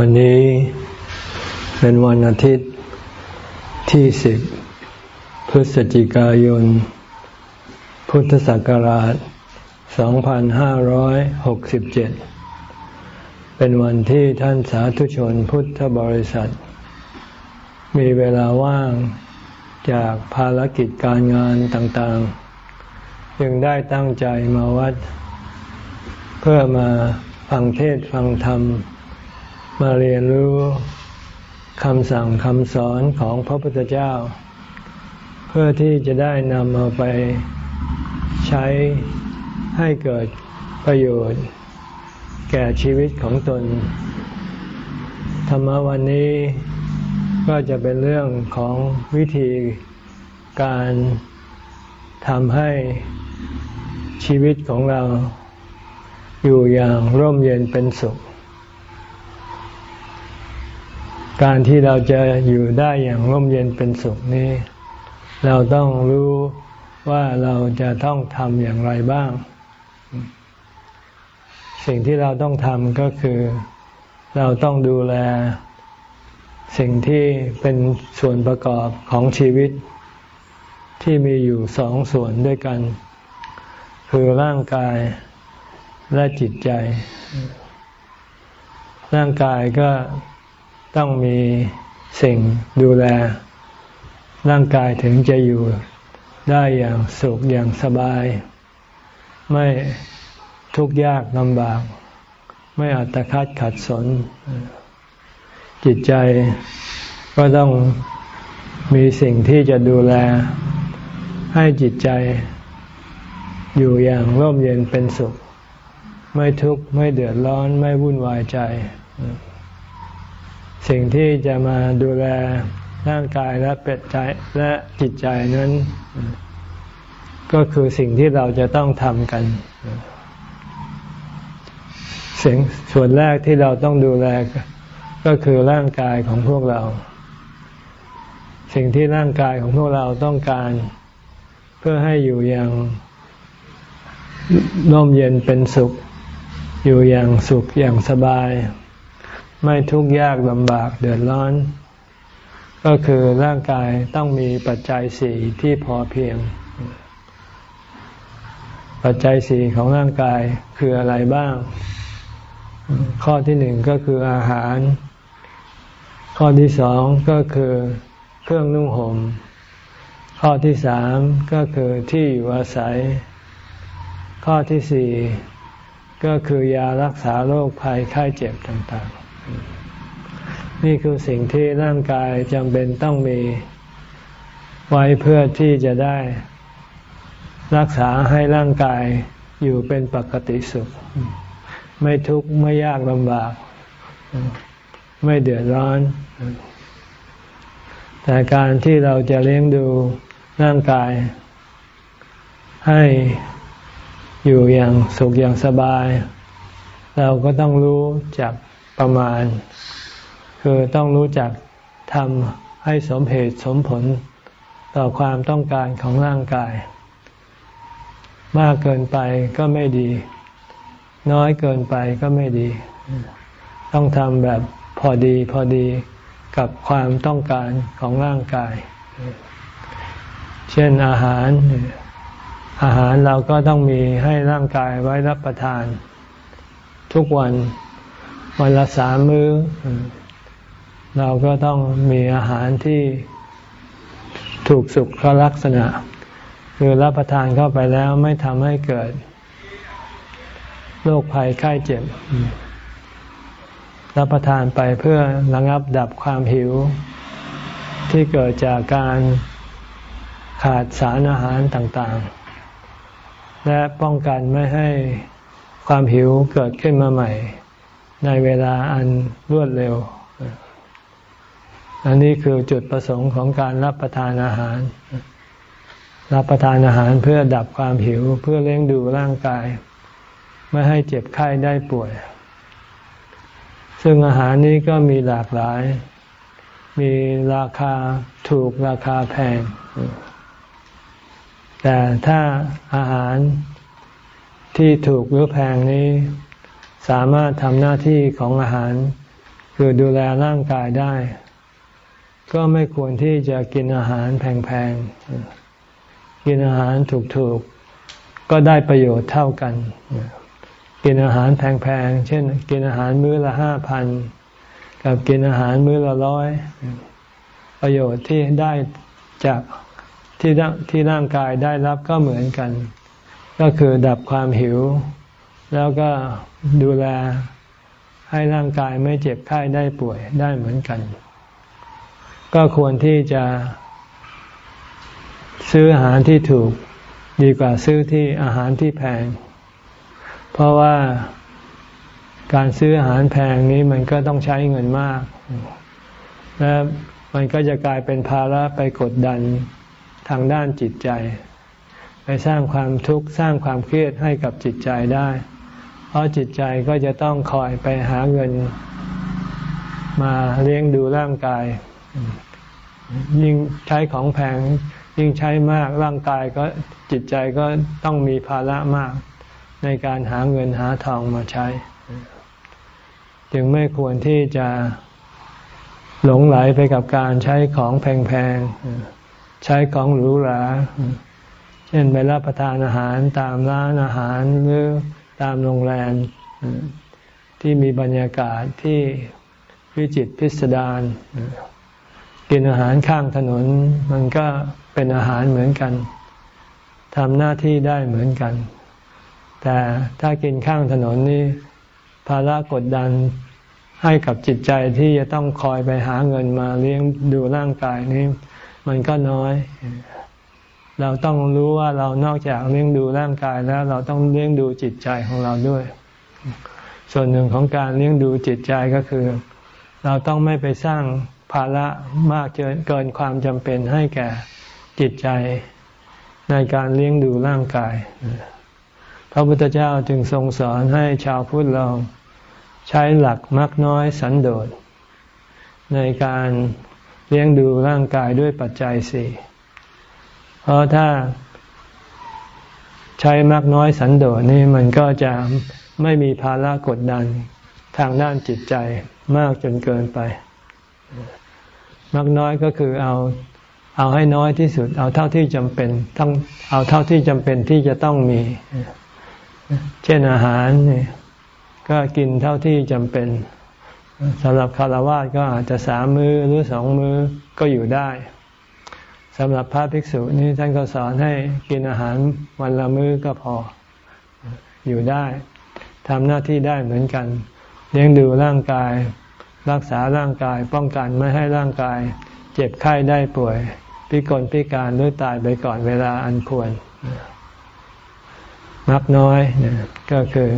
วันนี้เป็นวันอาทิตย์ที่สิบพฤศจิกายน พุทธศักราช 2567 เป็นวันที่ท่านสาธุชนพุทธบริษัท มีเวลาว่างจากภารกิจการงานต่างๆจึงได้ตั้งใจมาวัด เพื่อมาฟังเทศฟังธรรม มาเรียนรู้คำสั่งคำสอนของพระพุทธเจ้า เพื่อที่จะได้นำเอาไปใช้ให้เกิดประโยชน์ แก่ชีวิตของตน ธรรมวันนี้ก็จะเป็นเรื่องของวิธีการทำให้ชีวิตของเราอยู่อย่างร่มเย็นเป็นสุข การที่เราจะอยู่ได้อย่างร่มเย็นเป็นสุขนี้ เราต้องรู้ว่าเราจะต้องทำอย่างไรบ้าง สิ่งที่เราต้องทำก็คือ เราต้องดูแล สิ่งที่เป็นส่วนประกอบของชีวิต ที่มีอยู่สองส่วนด้วยกัน คือร่างกายและจิตใจ ร่างกายก็ ต้องมีสิ่งดูแล ร่างกายถึงจะอยู่ได้อย่างสุขอย่างสบาย ไม่ทุกข์ยากลำบาก ไม่อัตคัดขัดสน จิตใจก็ต้องมีสิ่งที่จะดูแล ให้จิตใจอยู่อย่างร่มเย็นเป็นสุข ไม่ทุกข์ไม่เดือดร้อนไม่วุ่นวายใจ สิ่งที่จะมาดูแลร่างกายและเป็ดใจและจิตใจนั้น ก็คือสิ่งที่เราจะต้องทำกัน สิ่งส่วนแรกที่เราต้องดูแล ก็คือร่างกายของพวกเรา สิ่งที่ร่างกายของพวกเราต้องการ เพื่อให้อยู่อย่างร่มเย็นเป็นสุข อยู่อย่างสุขอย่างสบาย ไม่ทุกข์ยากลำบากเดือดร้อน ก็คือร่างกายต้องมีปัจจัยสี่ที่พอเพียง ปัจจัยสี่ของร่างกายคืออะไรบ้าง ข้อที่หนึ่งก็คืออาหาร ข้อที่สองก็คือเครื่องนุ่งห่มข้อที่สามก็คือที่อยู่อาศัย ข้อที่สี่ก็คือยารักษาโรคภัยไข้เจ็บต่างๆ นี่คือสิ่งที่ร่างกายจำเป็นต้องมีไว้เพื่อที่จะได้ รักษาให้ร่างกายอยู่เป็นปกติสุข ไม่ทุกข์ไม่ยากลำบาก ไม่เดือดร้อน แต่การที่เราจะเลี้ยงดูร่างกาย ให้อยู่อย่างสุขอย่างสบาย เราก็ต้องรู้จัก ประมาณ คือต้องรู้จักทำให้สมเหตุสมผลต่อความต้องการของร่างกาย มากเกินไปก็ไม่ดี น้อยเกินไปก็ไม่ดี ต้องทำแบบพอดีพอดีกับความต้องการของร่างกาย เช่นอาหาร อาหารเราก็ต้องมีให้ร่างกายไว้รับประทาน ทุกวัน วันละสามมื้อ เราก็ต้องมีอาหารที่ถูกสุขลักษณะ คือรับประทานเข้าไปแล้วไม่ทำให้เกิดโรคภัยไข้เจ็บ รับประทานไปเพื่อระงับดับความหิว ที่เกิดจากการขาดสารอาหารต่างๆ และป้องกันไม่ให้ความหิวเกิดขึ้นมาใหม่ ในเวลาอันรวดเร็ว อันนี้คือจุดประสงค์ของการรับประทานอาหาร รับประทานอาหารเพื่อดับความหิวเพื่อเลี้ยงดูร่างกาย ไม่ให้เจ็บไข้ได้ป่วย ซึ่งอาหารนี้ก็มีหลากหลาย มีราคาถูกราคาแพง แต่ถ้าอาหารที่ถูกหรือแพงนี้ สามารถทำหน้าที่ของอาหาร คือดูแลร่างกายได้ ก็ไม่ควรที่จะกินอาหารแพงๆ กินอาหารถูกๆ ก็ได้ประโยชน์เท่ากัน กินอาหารแพงๆ เช่น กินอาหารมื้อละห้าพันกับกินอาหารมื้อละร้อยประโยชน์ที่ได้จากที่ที่ร่างกายได้รับก็เหมือนกัน ก็คือดับความหิว แล้วก็ดูแลให้ร่างกายไม่เจ็บไข้ได้ป่วยได้เหมือนกัน ก็ควรที่จะ ซื้ออาหารที่ถูกดีกว่าซื้อที่อาหารที่แพง เพราะว่าการซื้ออาหารแพงนี้มันก็ต้องใช้เงินมาก และมันก็จะกลายเป็นภาระไปกดดันทางด้านจิตใจ ไปสร้างความทุกข์สร้างความเครียดให้กับจิตใจได้ ราะจิตใจก็จะต้องคอยไปหาเงิน มาเลี้ยงดูร่างกาย ยิ่งใช้ของแพง ยิ่งใช้มากร่างกายก็จิตใจก็ต้องมีภาระมาก ในการหาเงินหาทองมาใช้ จึงไม่ควรที่จะหลงไหลไปกับการใช้ของแพงๆ ใช้ของหรูหรา เช่นไปรับประทานอาหารตามร้านอาหารหรือ ตามโรงแรมที่มีบรรยากาศที่วิจิตพิสดารกินอาหารข้างถนน มันก็เป็นอาหารเหมือนกันทำหน้าที่ได้เหมือนกัน แต่ถ้ากินข้างถนนนี่ภาระกดดันให้กับจิตใจที่จะต้องคอยไปหาเงินมาเลี้ยงดูร่างกายนี้ มันก็น้อย เราต้องรู้ว่าเรานอกจากเลี้ยงดูร่างกายแล้วเราต้องเลี้ยงดูจิตใจของเราด้วย ส่วนหนึ่งของการเลี้ยงดูจิตใจก็คือ เราต้องไม่ไปสร้างภาระมากเกินความจำเป็นให้แก่จิตใจในการเลี้ยงดูร่างกาย พระพุทธเจ้าจึงทรงสอนให้ชาวพุทธเราใช้หลักมักน้อยสันโดษในการเลี้ยงดูร่างกายด้วยปัจจัยสี่ เพราะถ้าใช้มักน้อยสันโดษนี่มันก็จะไม่มีภาระกดดันทางด้านจิตใจมากจนเกินไปมักน้อยก็คือเอาเอาให้น้อยที่สุด เอาเท่าที่จำเป็นต้องเอาเท่าที่จำเป็นที่จะต้องมี เช่นอาหารนี่ก็กินเท่าที่จำเป็นสำหรับคารวะก็อาจจะสามมือหรือสองมือก็อยู่ได้ สำหรับพระภิกษุนี่ท่านก็สอนให้กินอาหารวันละมื้อก็พออยู่ได้ทำหน้าที่ได้เหมือนกัน เลี้ยงดูร่างกาย รักษาร่างกายป้องกันไม่ให้ร่างกาย เจ็บไข้ได้ป่วย พิกลพิการหรือตายไปก่อนเวลาอันควรมักน้อยก็คือ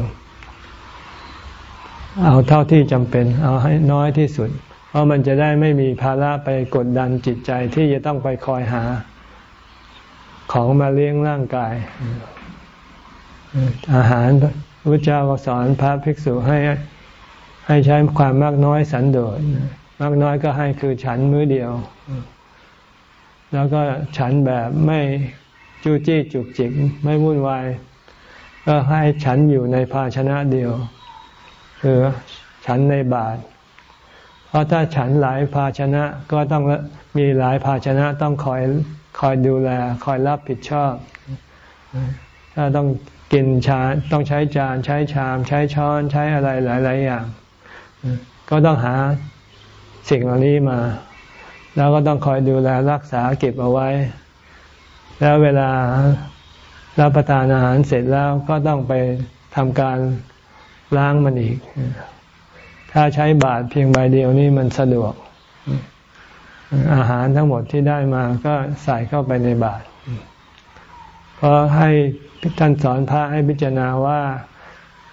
เอาเท่าที่จำเป็น เอาให้น้อยที่สุด เพราะมันจะได้ไม่มีภาระไปกดดันจิตใจที่จะต้องไปคอยหา ของมาเลี้ยงร่างกาย อาหารพระเจ้าก็สอนพระภิกษุให้ให้ใช้ความมากน้อยสันโดษมากน้อยก็ให้คือฉันมื้อเดียว แล้วก็ฉันแบบไม่จู้จี้จุกจิกไม่วุ่นวาย ก็ให้ฉันอยู่ในภาชนะเดียว คือฉันในบาตร เพราะถ้าฉันหลายภาชนะก็ต้องมีหลายภาชนะต้องคอยคอยดูแล คอยรับผิดชอบ ถ้าต้องกินชาต้องใช้จานใช้ชาม ใช้ช้อนใช้อะไรหลาย ๆ อย่าง ก็ต้องหาสิ่งเหล่านี้มา แล้วก็ต้องคอยดูแลรักษาเก็บเอาไว้ แล้วเวลารับประทานอาหารเสร็จแล้วก็ต้องไปทำการล้างมันอีก ถ้าใช้บาตรเพียงใบเดียวนี่มันสะดวก อาหารทั้งหมดที่ได้มาก็ใส่เข้าไปในบาตรเพราะให้ท่านสอนพระให้พิจารณาว่า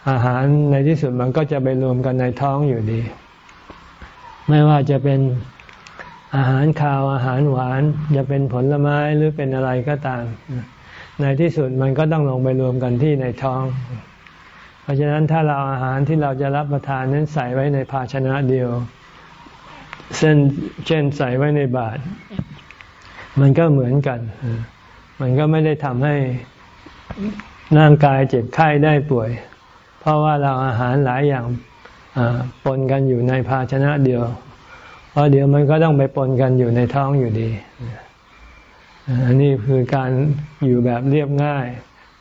อาหารในที่สุดมันก็จะไปรวมกันในท้องอยู่ดี ไม่ว่าจะเป็นอาหารคาวอาหารหวาน จะเป็นผลไม้หรือเป็นอะไรก็ตาม ในที่สุดมันก็ต้องลงไปรวมกันที่ในท้อง เพราะฉะนั้นถ้าเราอาหารที่เราจะรับประทานนั้นใส่ไว้ในภาชนะเดียวเช่นเช่นใส่ไว้ในบาตรมันก็เหมือนกัน มันก็ไม่ได้ทำให้ร่างกายเจ็บไข้ได้ป่วย เพราะว่าเราอาหารหลายอย่างปนกันอยู่ในภาชนะเดียว เพราะเดี๋ยวมันก็ต้องไปปนกันอยู่ในท้องอยู่ดี อันนี้คือการอยู่แบบเรียบง่าย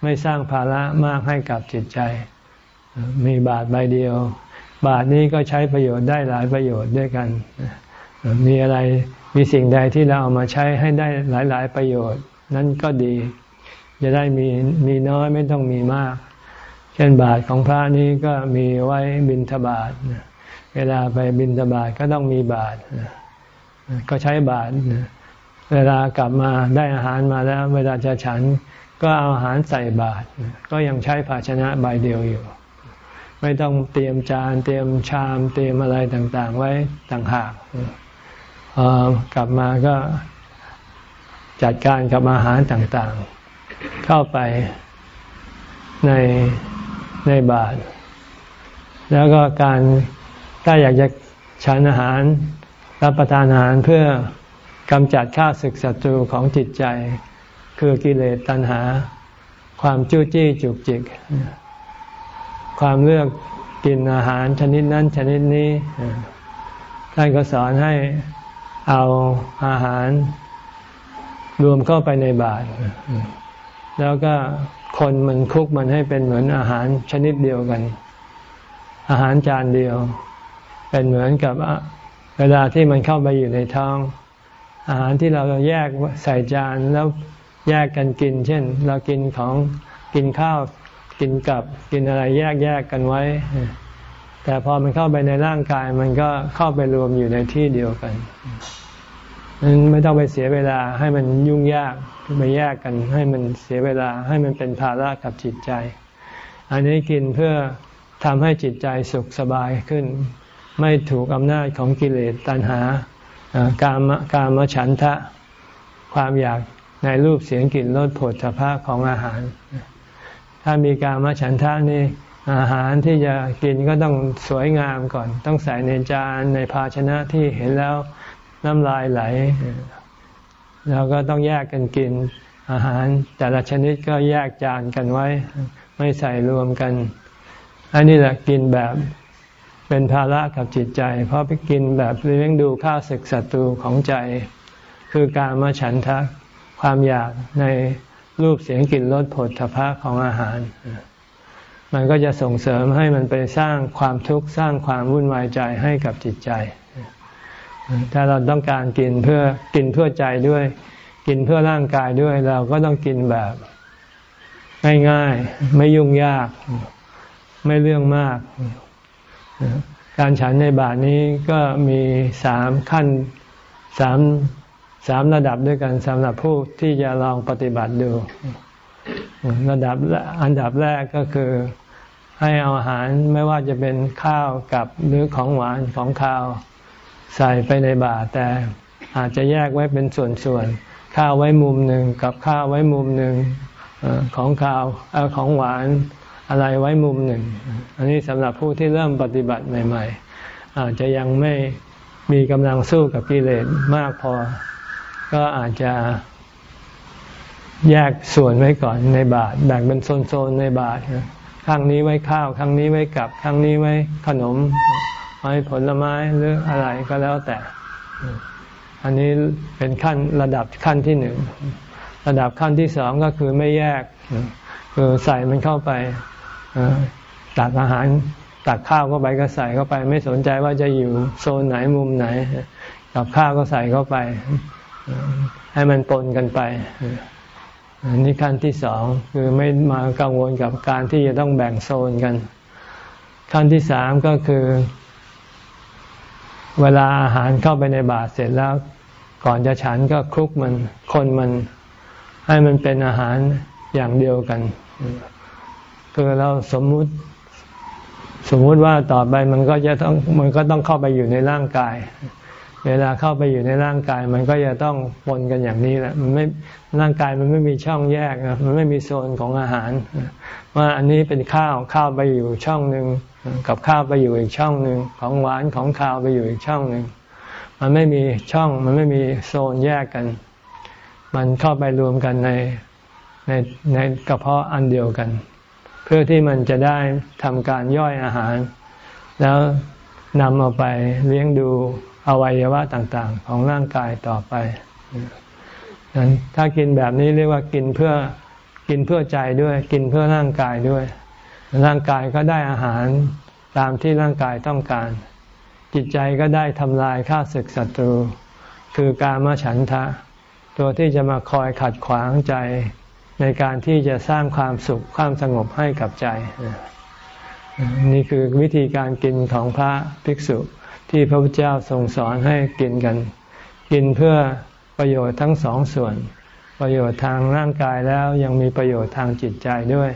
ไม่สร้างภาระมากให้กับจิตใจ มีบาทใบเดียว บาทนี้ก็ใช้ประโยชน์ได้หลายประโยชน์ด้วยกัน มีอะไรมีสิ่งใดที่เราเอามาใช้ให้ได้หลาย ๆ ประโยชน์ นั้นก็ดี จะได้มีมีน้อยไม่ต้องมีมาก เช่นบาทของพระนี้ก็มีไว้บิณฑบาตเวลาไปบิณฑบาตก็ต้องมีบาทก็ใช้บาทเวลากลับมาได้อาหารมาแล้ว เวลาจะฉันก็เอาอาหารใส่บาตรก็ยังใช้ภาชนะใบเดียวอยู่ ไม่ต้องเตรียมจานเตรียมชามเตรียมอะไรต่างๆ ไว้ต่างหากพอกลับมาก็จัดการกับอาหารต่างๆ เข้าไปในในบาตรแล้วก็การถ้าอยากจะฉันอาหารรับประทานอาหารเพื่อกำจัดข้าศึกศัตรูของจิตใจ คือกิเลสตัณหา ความจู้จี้จุกจิก ความเลือกกินอาหารชนิดนั้นชนิดนี้ ท่านก็สอนให้เอาอาหารรวมเข้าไปในบาตรแล้วก็คนมันคุกมันให้เป็นเหมือนอาหารชนิดเดียวกัน อาหารจานเดียว เป็นเหมือนกับเวลาที่มันเข้าไปอยู่ในท้อง อาหารที่เราแยกใส่จานแล้วแยกกันกิน เช่น เรากินของกินข้าว กินกับกินอะไรแยกแยกกันไว้ แต่พอมันเข้าไปในร่างกายมันก็เข้าไปรวมอยู่ในที่เดียวกันนั้นไม่ต้องไปเสียเวลาให้มันยุ่งยากไปแยกกัน ให้มันเสียเวลาให้มันเป็นภาระกับจิตใจ อันนี้กินเพื่อทำให้จิตใจสุขสบายขึ้น ไม่ถูกอำนาจของกิเลสตัณหาการมการมฉันทะ ความอยากในรูปเสียงกลิ่นรสผลพระของอาหาร ถ้ามีการมฉันทะนี่อาหารที่จะกินก็ต้องสวยงามก่อน ต้องใส่ในจานในภาชนะที่เห็นแล้วน้ำลายไหล แล้วก็ต้องแยกกันกิน อาหารแต่ละชนิดก็แยกจานกันไว้ ไม่ใส่รวมกัน อันนี้แหละกินแบบเป็นภาระกับจิตใจ เพราะไปกินแบบเลี้ยงดูข้าศึกศัตรูของใจ คือการมาฉันทะความอยากใน รูปเสียงกลิ่นรสผลทพะของอาหาร มันก็จะส่งเสริมให้มันไปสร้างความทุกข์สร้างความวุ่นวายใจให้กับจิตใจ ถ้าเราต้องการกินเพื่อกินเพื่อใจด้วย กินเพื่อร่างกายด้วย เราก็ต้องกินแบบง่ายๆ ไม่ยุ่งยาก ไม่เรื่องมาก การฉันในบาทนี้ก็มีสามขั้นสาม สามระดับด้วยกันสำหรับผู้ที่จะลองปฏิบัติดู ระดับอันดับแรกก็คือให้เอาอาหารไม่ว่าจะเป็นข้าวกับหรือของหวานของข้าวใส่ไปในบาตรแต่อาจจะแยกไว้เป็นส่วนๆข้าวไว้มุมหนึ่งกับข้าวไว้มุมหนึ่งของข้าวของหวานอะไรไว้มุมหนึ่ง อันนี้สำหรับผู้ที่เริ่มปฏิบัติใหม่ ๆ อาจจะยังไม่มีกำลังสู้กับกิเลสมากพอ ก็อาจจะแยกส่วนไว้ก่อนในบาทแบ่งเป็นโซนๆในบาทข้างนี้ไว้ข้าวข้างนี้ไว้กับข้างนี้ไว้ขนมไว้ผลไม้หรืออะไรก็แล้วแต่ อันนี้เป็นขั้นระดับขั้นที่หนึ่งระดับขั้นที่สองก็คือไม่แยกคือใส่มันเข้าไปตักอาหารตักข้าวเข้าไปก็ใส่เข้าไป ไม่สนใจว่าจะอยู่โซนไหนมุมไหนกับข้าวก็ใส่เข้าไป ให้มันปนกันไปอันนี้ขั้นที่สองคือไม่มากังวลกับการที่จะต้องแบ่งโซนกัน ขั้นที่สามก็คือ เวลาอาหารเข้าไปในบาตรเสร็จแล้ว ก่อนจะฉันก็คลุกมันคนมันให้มันเป็นอาหารอย่างเดียวกัน คือเราสมมุติ สมมุติว่าต่อไปมันก็จะต้องมันก็ต้องเข้าไปอยู่ในร่างกาย เวลาเข้าไปอยู่ในร่างกาย มันก็จะต้องปนกันอย่างนี้แหละมันไม่ร่างกายมันไม่มีช่องแยกนะมันไม่มีโซนของอาหาร ว่าอันนี้เป็นข้าวข้าวไปอยู่ช่องหนึ่งกับข้าวไปอยู่อีกช่องหนึ่งของหวานของข้าวไปอยู่อีกช่องหนึ่งมันไม่มีช่องมันไม่มีโซนแยกกัน มันเข้าไปรวมกันในในในกระเพาะอันเดียวกัน เพื่อที่มันจะได้ทำการย่อยอาหาร แล้วนำเอาไปเลี้ยงดู อวัยวะต่างๆ ของร่างกายต่อไปนั้นถ้ากินแบบนี้เรียกว่ากินเพื่อกินเพื่อใจด้วย กินเพื่อร่างกายด้วย ร่างกายก็ได้อาหารตามที่ร่างกายต้องการ จิตใจก็ได้ทำลายข้าศึกศัตรู คือการมาฉันทะ ตัวที่จะมาคอยขัดขวางใจในการที่จะสร้างความสุขความสงบให้กับใจ นี่คือวิธีการกินของพระภิกษุ ที่พระพุทธเจ้าทรงสอนให้กินกัน กินเพื่อประโยชน์ทั้งสองส่วน ประโยชน์ทางร่างกายแล้วยังมีประโยชน์ทางจิตใจด้วย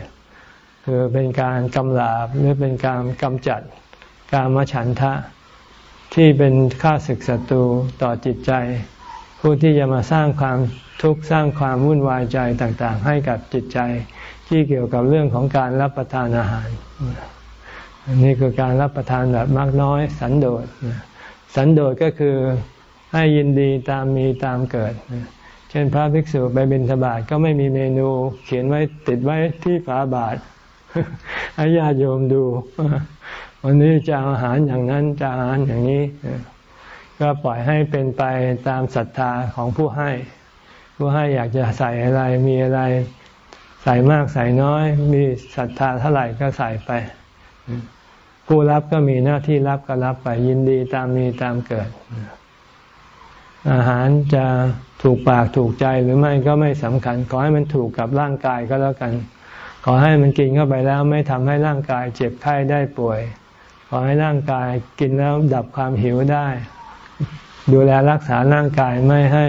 คือเป็นการกำลาบหรือเป็นการกำจัดการมฉันทะ ที่เป็นค่าศึกศัตรูต่อจิตใจ ผู้ที่จะมาสร้างความทุกข์สร้างความวุ่นวายใจต่างๆ ให้กับจิตใจ ที่เกี่ยวกับเรื่องของการรับประทานอาหาร นี่คือการรับประทานแบบมากน้อยสันโดษสันโดษก็คือให้ยินดีตามมีตามเกิด เช่นพระภิกษุไปบิณฑบาตก็ไม่มีเมนูเขียนไว้ติดไว้ที่ฝาบาทให้ญาติโยมดู วันนี้จะอาหารอย่างนั้นจะอาหารอย่างนี้ ก็ปล่อยให้เป็นไปตามศรัทธาของผู้ให้ ผู้ให้อยากจะใส่อะไรมีอะไรใส่มากใส่น้อย มีศรัทธาเท่าไหร่ก็ใส่ไป ผู้รับก็มีหน้าที่รับก็รับไปยินดีตามมีตามเกิด อาหารจะถูกปากถูกใจหรือไม่ก็ไม่สำคัญ ขอให้มันถูกกับร่างกายก็แล้วกัน ขอให้มันกินเข้าไปแล้วไม่ทำให้ร่างกายเจ็บไข้ได้ป่วย ขอให้ร่างกายกินแล้วดับความหิวได้ ดูแลรักษาร่างกายไม่ให้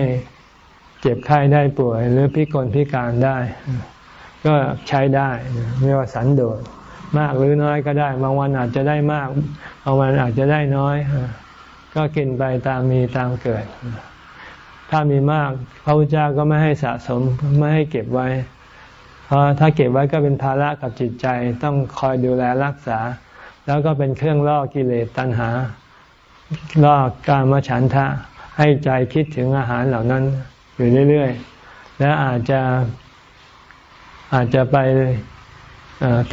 เจ็บไข้ได้ป่วย หรือพิกลพิการได้ ก็ใช้ได้ไม่ว่าสันโดษ มากหรือน้อยก็ได้ บางวันอาจจะได้มาก บางวันอาจจะได้น้อย ก็กินไปตามมีตามเกิด ถ้ามีมากพระพุทธเจ้าก็ไม่ให้สะสมไม่ให้เก็บไว้ เพราะถ้าเก็บไว้ก็เป็นภาระกับจิตใจต้องคอยดูแลรักษา แล้วก็เป็นเครื่องล่อกิเลสตัณหาล่อการมาฉันทะ ให้ใจคิดถึงอาหารเหล่านั้นอยู่เรื่อยๆ และอาจจะอาจจะไป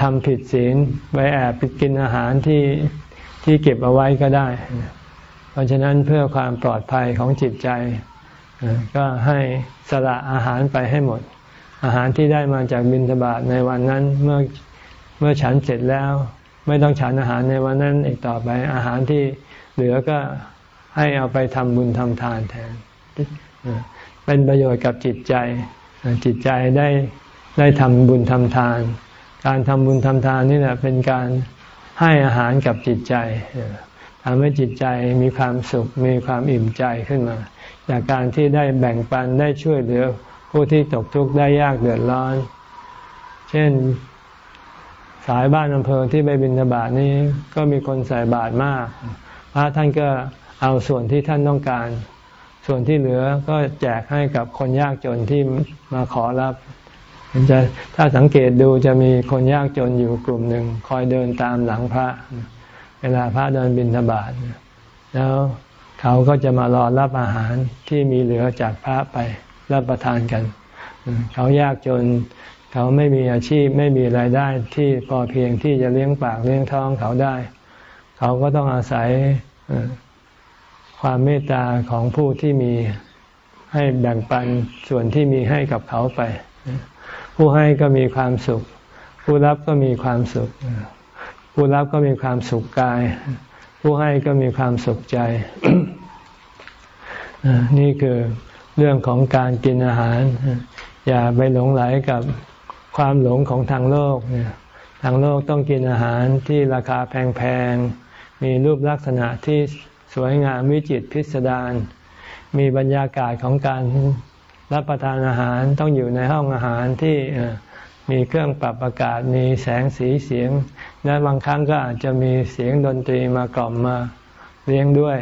ทำผิดศีลไปแอบไปกินอาหารที่ที่เก็บเอาไว้ก็ได้ เพราะฉะนั้นเพื่อความปลอดภัยของจิตใจ ก็ให้สละอาหารไปให้หมด อาหารที่ได้มาจากบิณฑบาตในวันนั้นเมื่อเมื่อฉันเสร็จแล้ว ไม่ต้องฉันอาหารในวันนั้นอีกต่อไปอาหารที่เหลือก็ให้เอาไปทำบุญทำทานแทน เป็นประโยชน์กับจิตใจ จิตใจได้ได้ทำบุญทำทาน การทำบุญทำทานนี่แหละเป็นการให้อาหารกับจิตใจทำให้จิตใจมีความสุขมีความอิ่มใจขึ้นมา จากการที่ได้แบ่งปันได้ช่วยเหลือผู้ที่ตกทุกข์ได้ยากเดือดร้อน เช่นสายบ้านอำเภอที่ไปบิณฑบาตนี้ก็มีคนใส่บาตรมาก พระท่านก็เอาส่วนที่ท่านต้องการ ส่วนที่เหลือก็แจกให้กับคนยากจนที่มาขอรับ จะถ้าสังเกตดูจะมีคนยากจนอยู่กลุ่มหนึ่งคอยเดินตามหลังพระ เวลาพระเดินบิณฑบาตแล้วเขาก็จะมารอรับอาหารที่มีเหลือจากพระไปรับประทานกัน เขายากจนเขาไม่มีอาชีพไม่มีรายได้ที่พอเพียงที่จะเลี้ยงปากเลี้ยงท้องเขาได้ เขาก็ต้องอาศัยความเมตตาของผู้ที่มีให้แบ่งปันส่วนที่มีให้กับเขาไป ผู้ให้ก็มีความสุข ผู้รับก็มีความสุข ผู้รับก็มีความสุขกาย ผู้ให้ก็มีความสุขใจ นี่คือเรื่องของการกินอาหาร อย่าไปหลงไหลกับความหลงของทางโลกทางโลกต้องกินอาหารที่ราคาแพงๆ มีรูปลักษณะที่สวยงามวิจิตรพิสดาร มีบรรยากาศของการ รับประทานอาหารต้องอยู่ในห้องอาหารที่มีเครื่องปรับอากาศมีแสงสีเสียง และบางครั้งก็อาจจะมีเสียงดนตรีมากล่อมมาเลี้ยงด้วย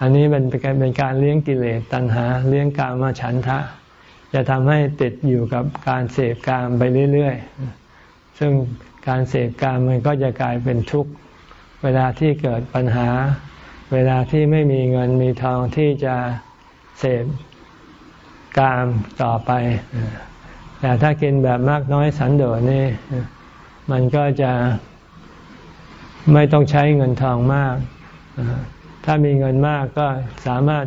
อันนี้เป็นเป็นการเลี้ยงกิเลสตัณหา เลี้ยงกามาฉันทะ จะทำให้ติดอยู่กับการเสพกามไปเรื่อยๆ ซึ่งการเสพกามมันก็จะกลายเป็นทุกข์เวลาที่เกิดปัญหา เวลาที่ไม่มีเงินมีทองที่จะเสพ กามต่อไป แต่ถ้ากินแบบมากน้อยสันโดษนี่ มันก็จะไม่ต้องใช้เงินทองมาก ถ้ามีเงินมากก็สามารถ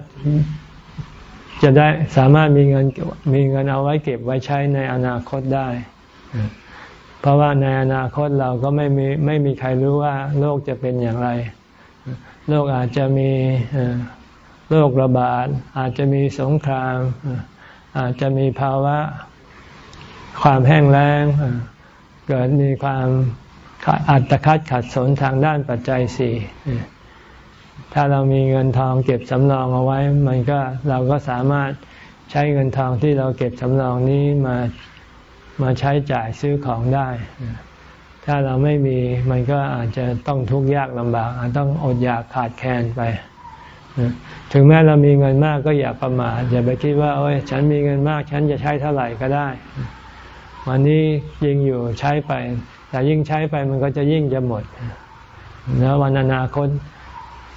จะได้สามารถมีเงินมีเงินเอาไว้เก็บไว้ใช้ในอนาคตได้ เพราะว่าในอนาคตเราก็ไม่มีไม่มีใครรู้ว่าโลกจะเป็นอย่างไร โลกอาจจะมีโรคระบาดอาจจะมีสงคราม อาจจะมีภาวะความแห้งแล้งเกิดมีความอัตคัดขัดสนทางด้านปัจจัยสี่ถ้าเรามีเงินทองเก็บสำรองเอาไว้ มันก็เราก็สามารถใช้เงินทองที่เราเก็บสำรองนี้มามาใช้จ่ายซื้อของได้ ถ้าเราไม่มีมันก็อาจจะต้องทุกข์ยากลำบากอาจต้องอดอยากขาดแคลนไป ถึงแม้เรามีเงินมากก็อย่าประมาทอย่าไปคิดว่าโอ้ยฉันมีเงินมาก ฉันจะใช้เท่าไหร่ก็ได้ วันนี้ยิ่งอยู่ใช้ไป แต่ยิ่งใช้ไปมันก็จะยิ่งจะหมดแล้ววันอนาคต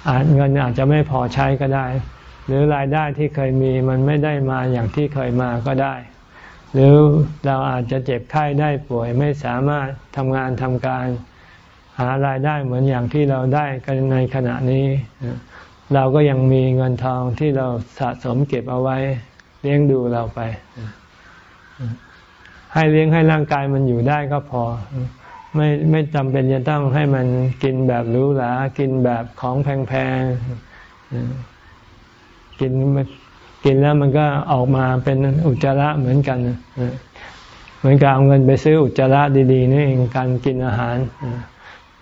อาจเงินอาจจะไม่พอใช้ก็ได้ หรือรายได้ที่เคยมีมันไม่ได้มาอย่างที่เคยมาก็ได้ หรือเราอาจจะเจ็บไข้ได้ป่วยไม่สามารถทำงานทำการ หารายได้เหมือนอย่างที่เราได้กันในขณะนี้ เราก็ยังมีเงินทองที่เราสะสมเก็บเอาไว้ เลี้ยงดูเราไป ให้เลี้ยงให้ร่างกายมันอยู่ได้ก็พอ ไม่ไม่จำเป็นจะต้องให้มันกินแบบหรูหรากินแบบของแพงๆกินกินแล้วมันก็ออกมาเป็นอุจจาระเหมือนกันเหมือนกับเอาเงินไปซื้ออุจจาระดีๆนี่เองการกินอาหาร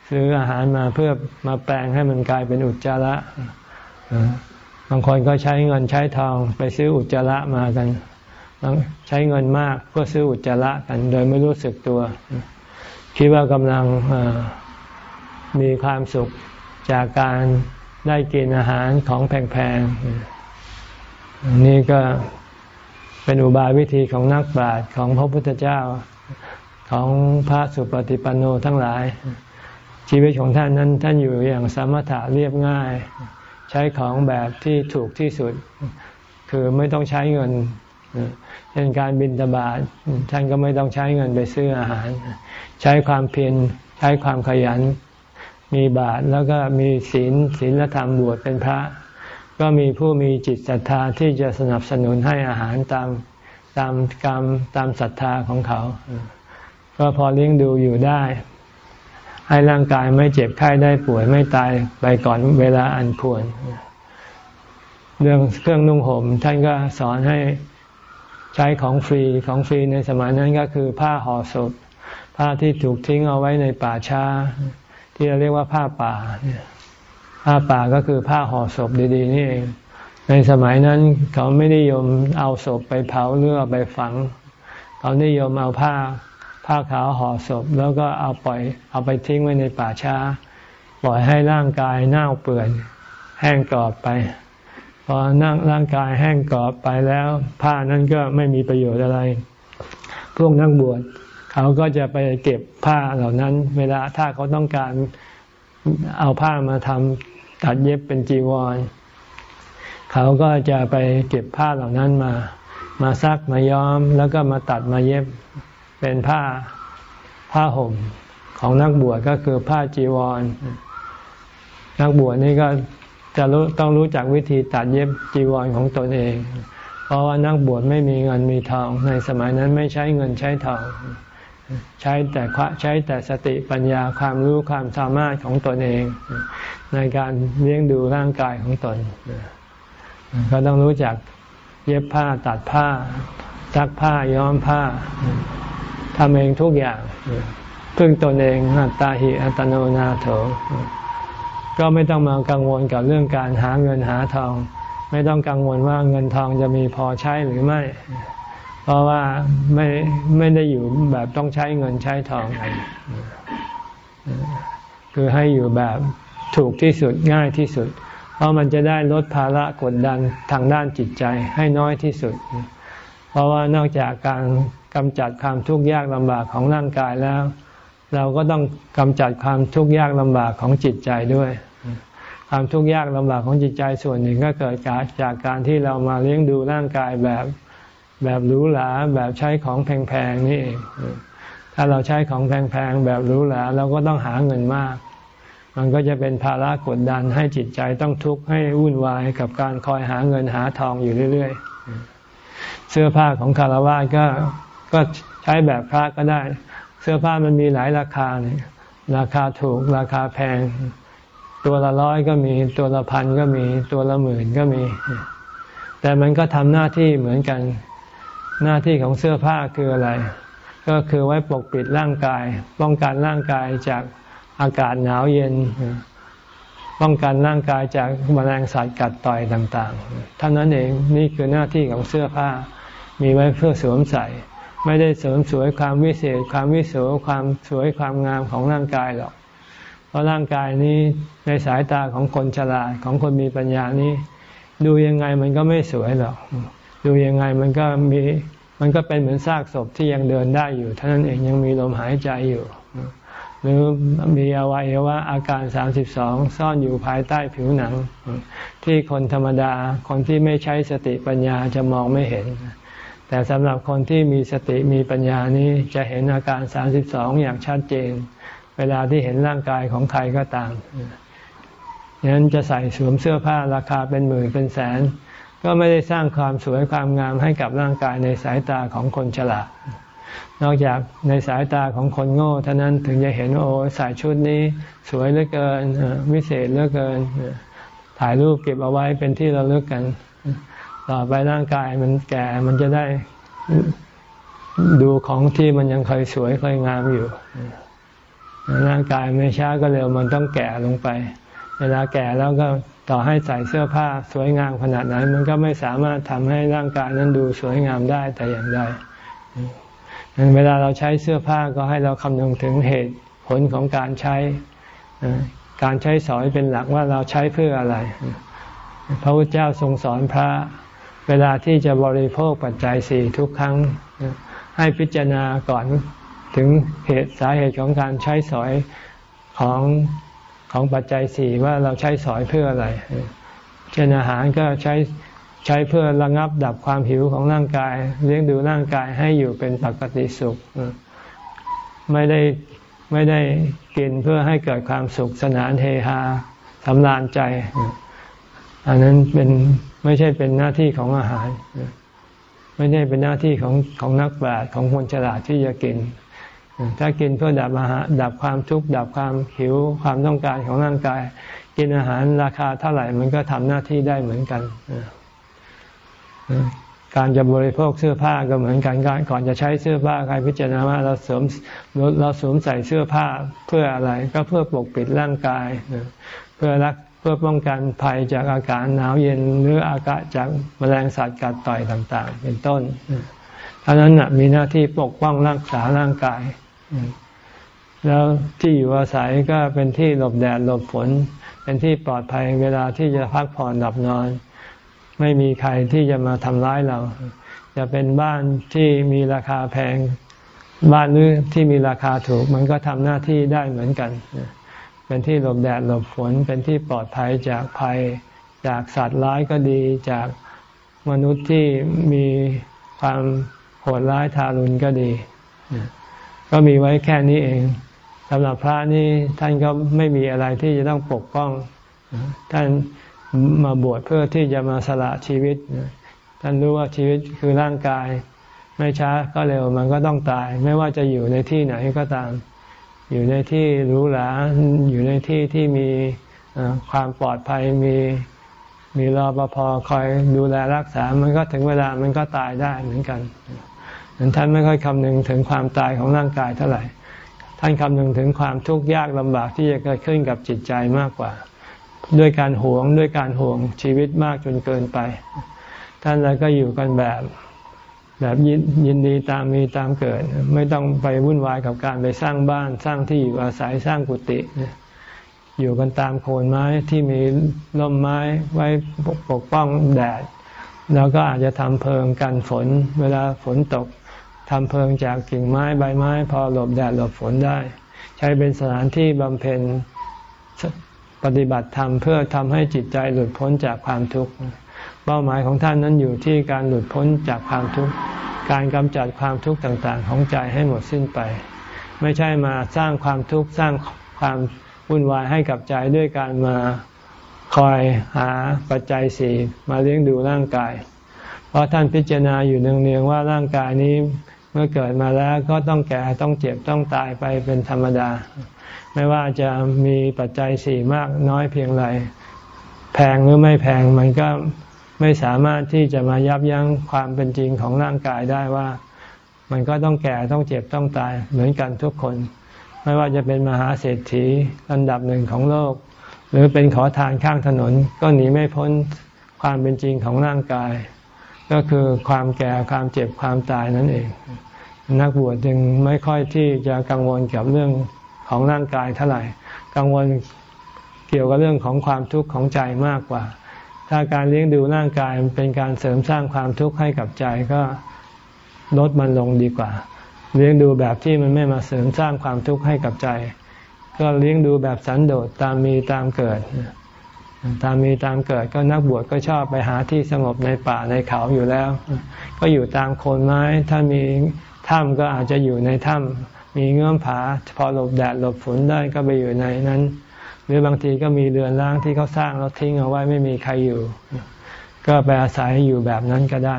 ซื้ออาหารมาเพื่อมาแปลงให้มันกลายเป็นอุจจาระ บางคนก็ใช้เงินใช้ทองไปซื้ออุจจาระมากัน ใช้เงินมากเพื่อซื้ออุจจาระกัน โดยไม่รู้สึกตัว คิดว่ากำลังมีความสุขจากการได้กินอาหารของแพงๆ นี่ก็เป็นอุบายวิธีของนักปราชญ์ของพระพุทธเจ้าของพระสุปฏิปันโนทั้งหลาย ชีวิตของท่านนั้นท่านอยู่อย่างสมถะเรียบง่าย ใช้ของแบบที่ถูกที่สุด คือไม่ต้องใช้เงินเช่นการบินตบาทท่านก็ไม่ต้องใช้เงินไปซื้ออาหาร ใช้ความเพียรใช้ความขยัน มีบาตรแล้วก็มีศีลศีลธรรมบวชเป็นพระ ก็มีผู้มีจิตศรัทธาที่จะสนับสนุนให้อาหารตามตามกรรมตามศรัทธาของเขา ก็พอเลี้ยงดูอยู่ได้ ให้ร่างกายไม่เจ็บไข้ได้ป่วยไม่ตายไปก่อนเวลาอันควร เรื่องเครื่องนุ่งห่มท่านก็สอนให้ใช้ของฟรีของฟรีในสมัยนั้นก็คือผ้าห่อศพผ้าที่ถูกทิ้งเอาไว้ในป่าช้า ที่เราเรียกว่าผ้าป่าผ้าป่าก็คือผ้าห่อศพดีๆนี่เองในสมัยนั้นเขาไม่นิยมเอาศพไปเผาหรือเอาไปฝัง เขานิยมเอาผ้า ผ้าขาวห่อศพ แล้วก็เอาปล่อยเอาไปทิ้งไว้ในป่าช้า ปล่อยให้ร่างกายเน่าเปื่อยแห้งกรอบไป พอนั่งร่างกายแห้งกรอบไปแล้ว ผ้านั้นก็ไม่มีประโยชน์อะไร พวกนักบวชเขาก็จะไปเก็บผ้าเหล่านั้น เวลาถ้าเขาต้องการเอาผ้ามาทำตัดเย็บเป็นจีวร เขาก็จะไปเก็บผ้าเหล่านั้นมา มาซักมาย้อมแล้วก็มาตัดมาเย็บ เป็นผ้าผ้าห่มของนักบวชก็คือผ้าจีวร นักบวชนี่ก็จะรู้ต้องรู้จักวิธีตัดเย็บจีวรของตนเอง เพราะว่านักบวชไม่มีเงินมีทอง ในสมัยนั้นไม่ใช้เงินใช้ทอง ใช้แต่ใช้แต่สติปัญญาความรู้ความสามารถของตนเอง ในการเลี้ยงดูร่างกายของตน ก็ต้องรู้จักเย็บผ้าตัดผ้าซักผ้าย้อมผ้า ทำเองทุกอย่าง พึ่งตนเองอัตตาหิอัตโนนาโถ ก็ไม่ต้องมากังวลกับเรื่องการหาเงินหาทอง ไม่ต้องกังวลว่าเงินทองจะมีพอใช้หรือไม่ เพราะว่าไม่ไม่ได้อยู่แบบต้องใช้เงินใช้ทองกันคือให้อยู่แบบถูกที่สุดง่ายที่สุด เพราะมันจะได้ลดภาระกดดันทางด้านจิตใจให้น้อยที่สุด เพราะว่านอกจากการ กำจัดความทุกข์ยากลำบากของร่างกายแล้ว เราก็ต้องกำจัดความทุกข์ยากลำบากของจิตใจด้วย ความทุกข์ยากลำบากของจิตใจส่วนหนึ่งก็เกิดจากการที่เรามาเลี้ยงดูร่างกายแบบแบบหรูหราแบบใช้ของแพงๆนี่เองถ้าเราใช้ของแพงๆแบบหรูหราเราก็ต้องหาเงินมาก มันก็จะเป็นภาระกดดันให้จิตใจต้องทุกข์ให้วุ่นวายกับการคอยหาเงินหาทองอยู่เรื่อย ๆ เสื้อผ้าของคารวะก็ ก็ใช้แบบพระก็ได้ เสื้อผ้ามันมีหลายราคาเนี่ยราคาถูกราคาแพง ตัวละร้อยก็มี ตัวละพันก็มี ตัวละหมื่นก็มี แต่มันก็ทำหน้าที่เหมือนกัน หน้าที่ของเสื้อผ้าคืออะไร ก็คือไว้ปกปิดร่างกาย ป้องกันร่างกายจากอากาศหนาวเย็น ป้องกันร่างกายจากมแมลงสัตว์กัดต่อยต่างๆท่านั้นเองนี่คือหน้าที่ของเสื้อผ้า มีไว้เพื่อสวมใส่ ไม่ได้เสริมสวยความวิเศษ ความวิโสความสวยความงามของร่างกายหรอก เพราะร่างกายนี้ในสายตาของคนฉลาดของคนมีปัญญานี้ ดูยังไงมันก็ไม่สวยหรอก ดูยังไงมันก็มีมันก็เป็นเหมือนซากศพที่ยังเดินได้อยู่เท่านั้นเองยังมีลมหายใจอยู่ หรือมีอวัยวะอาการสามสิบสองซ่อนอยู่ภายใต้ผิวหนัง ที่คนธรรมดาคนที่ไม่ใช้สติปัญญาจะมองไม่เห็น แต่สำหรับคนที่มีสติมีปัญญานี้จะเห็นอาการสามสิบสองอย่างชัดเจน เวลาที่เห็นร่างกายของใครก็ตามฉะนั้นจะใส่สวมเสื้อผ้าราคาเป็นหมื่นเป็นแสน ก็ไม่ได้สร้างความสวยความงามให้กับร่างกายในสายตาของคนฉลาด นอกจากในสายตาของคนโง่เท่านั้นถึงจะเห็นโอ้ใส่ชุดนี้ สวยเหลือเกินวิเศษเหลือเกิน ถ่ายรูปเก็บเอาไว้เป็นที่ระลึกกัน ต่อไปร่างกายมันแก่มันจะได้ดูของที่มันยังเคยสวยเคยงามอยู่ ร่างกายไม่ช้าก็เร็วมันต้องแก่ลงไป เวลาแก่แล้วก็ต่อให้ใส่เสื้อผ้าสวยงามขนาดไหนมันก็ไม่สามารถทำให้ร่างกายนั้นดูสวยงามได้แต่อย่างใดเวลาเราใช้เสื้อผ้าก็ให้เราคำนึงถึงเหตุผลของการใช้ การใช้สอยเป็นหลักว่าเราใช้เพื่ออะไร พระพุทธเจ้าทรงสอนพระ เวลาที่จะบริโภคปัจจัยสี่ทุกครั้ง ให้พิจารณาก่อนถึงเหตุสาเหตุของการใช้สอยของของปัจจัยสี่ว่าเราใช้สอยเพื่ออะไร เช่นอาหารก็ใช้ใช้เพื่อระงับดับความหิวของร่างกาย เลี้ยงดูร่างกายให้อยู่เป็นปกติสุข ไม่ได้ไม่ได้กินเพื่อให้เกิดความสุขสนานเฮฮาสำราญใจ อันนั้นเป็น ไม่ใช่เป็นหน้าที่ของอาหาร ไม่ใช่เป็นหน้าที่ของของนักปราชญ์ของคนฉลาดที่จะกิน ถ้ากินเพื่อดับอาหารดับความทุกข์ดับความหิวความต้องการของร่างกาย กินอาหารราคาเท่าไหร่มันก็ทำหน้าที่ได้เหมือนกันการจะบริโภคเสื้อผ้าก็เหมือนกันก่อนจะใช้เสื้อผ้าใครพิจารณาว่าเราสวมเราสวมใส่เสื้อผ้าเพื่ออะไรก็เพื่อปกปิดร่างกาย เพื่อรัก พื่อป้องกันภัยจากอากาศหนาวเย็นหรืออากาศจากแมลงสัตว์กัดต่อยต่างๆ เป็นต้นท่านั้นมีหน้าที่ปกป้องรักษาร่างกาย แล้วที่อยู่อาศัยก็เป็นที่หลบแดดหลบฝน เป็นที่ปลอดภัยเวลาที่จะพักผ่อนหลับนอน ไม่มีใครที่จะมาทำร้ายเรา จะเป็นบ้านที่มีราคาแพง บ้านหรือที่มีราคาถูก มันก็ทำหน้าที่ได้เหมือนกัน เป็นที่หลบแดดหลบฝน เป็นที่ปลอดภัยจากภัย จากสัตว์ร้ายก็ดี จากมนุษย์ที่มีความโหดร้ายทารุณก็ดี ก็มีไว้แค่นี้เองสำหรับพระนี่ท่านก็ไม่มีอะไรที่จะต้องปกป้อง ท่านมาบวชเพื่อที่จะมาสละชีวิต ท่านรู้ว่าชีวิตคือร่างกาย ไม่ช้าก็เร็วมันก็ต้องตาย ไม่ว่าจะอยู่ในที่ไหนก็ตาม อยู่ในที่หรูหราอยู่ในที่ที่มีความปลอดภัยมีมีรอปภคอยดูแลรักษา มันก็ถึงเวลามันก็ตายได้เหมือนกันท่านไม่ค่อยคำนึงถึงความตายของร่างกายเท่าไหร่ ท่านคำนึงถึงความทุกข์ยากลำบากที่จะเกิดขึ้นกับจิตใจมากกว่า ด้วยการหวงด้วยการห่วงชีวิตมากจนเกินไป ท่านเลยก็อยู่กันแบบ แบบยินยินดีตามมีตามเกิด ไม่ต้องไปวุ่นวายกับการไปสร้างบ้านสร้างที่อยู่อาศัยสร้างกุฏิอยู่กันตามโคนไม้ที่มีร่มไม้ไว้ปกป้องแดด แล้วก็อาจจะทำเพิงกันฝน เวลาฝนตกทำเพิงจากกิ่งไม้ใบไม้ พอหลบแดดหลบฝนได้ ใช้เป็นสถานที่บำเพ็ญปฏิบัติธรรมเพื่อทำให้จิตใจหลุดพ้นจากความทุกข์ เป้าหมายของท่านนั้นอยู่ที่การหลุดพ้นจากความทุกข์การกำจัดความทุกข์ต่างๆ ของใจให้หมดสิ้นไป ไม่ใช่มาสร้างความทุกข์สร้างความวุ่นวายให้กับใจด้วยการมาคอยหาปัจจัยสี่มาเลี้ยงดูร่างกาย เพราะท่านพิจารณาอยู่เนืองๆว่าร่างกายนี้เมื่อเกิดมาแล้วก็ต้องแก่ต้องเจ็บต้องตายไปเป็นธรรมดา ไม่ว่าจะมีปัจจัยสี่มากน้อยเพียงไรแพงหรือไม่แพงมันก็ ไม่สามารถที่จะมายับยั้งความเป็นจริงของร่างกายได้ว่า มันก็ต้องแก่ต้องเจ็บต้องตายเหมือนกันทุกคน ไม่ว่าจะเป็นมหาเศรษฐีอันดับหนึ่งของโลก หรือเป็นขอทานข้างถนน ก็หนีไม่พ้นความเป็นจริงของร่างกาย ก็คือความแก่ความเจ็บความตายนั่นเอง นักบวชจึงไม่ค่อยที่จะกังวลกับเรื่องของร่างกายเท่าไหร่ กังวลเกี่ยวกับเรื่องของความทุกข์ของใจมากกว่า ถ้าการเลี้ยงดูร่างกายเป็นการเสริมสร้างความทุกข์ให้กับใจก็ลดมันลงดีกว่า เลี้ยงดูแบบที่มันไม่มาเสริมสร้างความทุกข์ให้กับใจ ก็เลี้ยงดูแบบสันโดษตามมีตามเกิด ตามมีตามเกิดก็นักบวชก็ชอบไปหาที่สงบในป่าในเขาอยู่แล้ว ก็อยู่ตามโคนไม้ถ้ามีถ้ำก็อาจจะอยู่ในถ้ำมีเงื่อมผาพอหลบแดดหลบฝนได้ก็ไปอยู่ในนั้น หรือบางทีก็มีเรือนร่างที่เขาสร้างแล้วทิ้งเอาไว้ไม่มีใครอยู่ ก็ไปอาศัยอยู่แบบนั้นก็ได้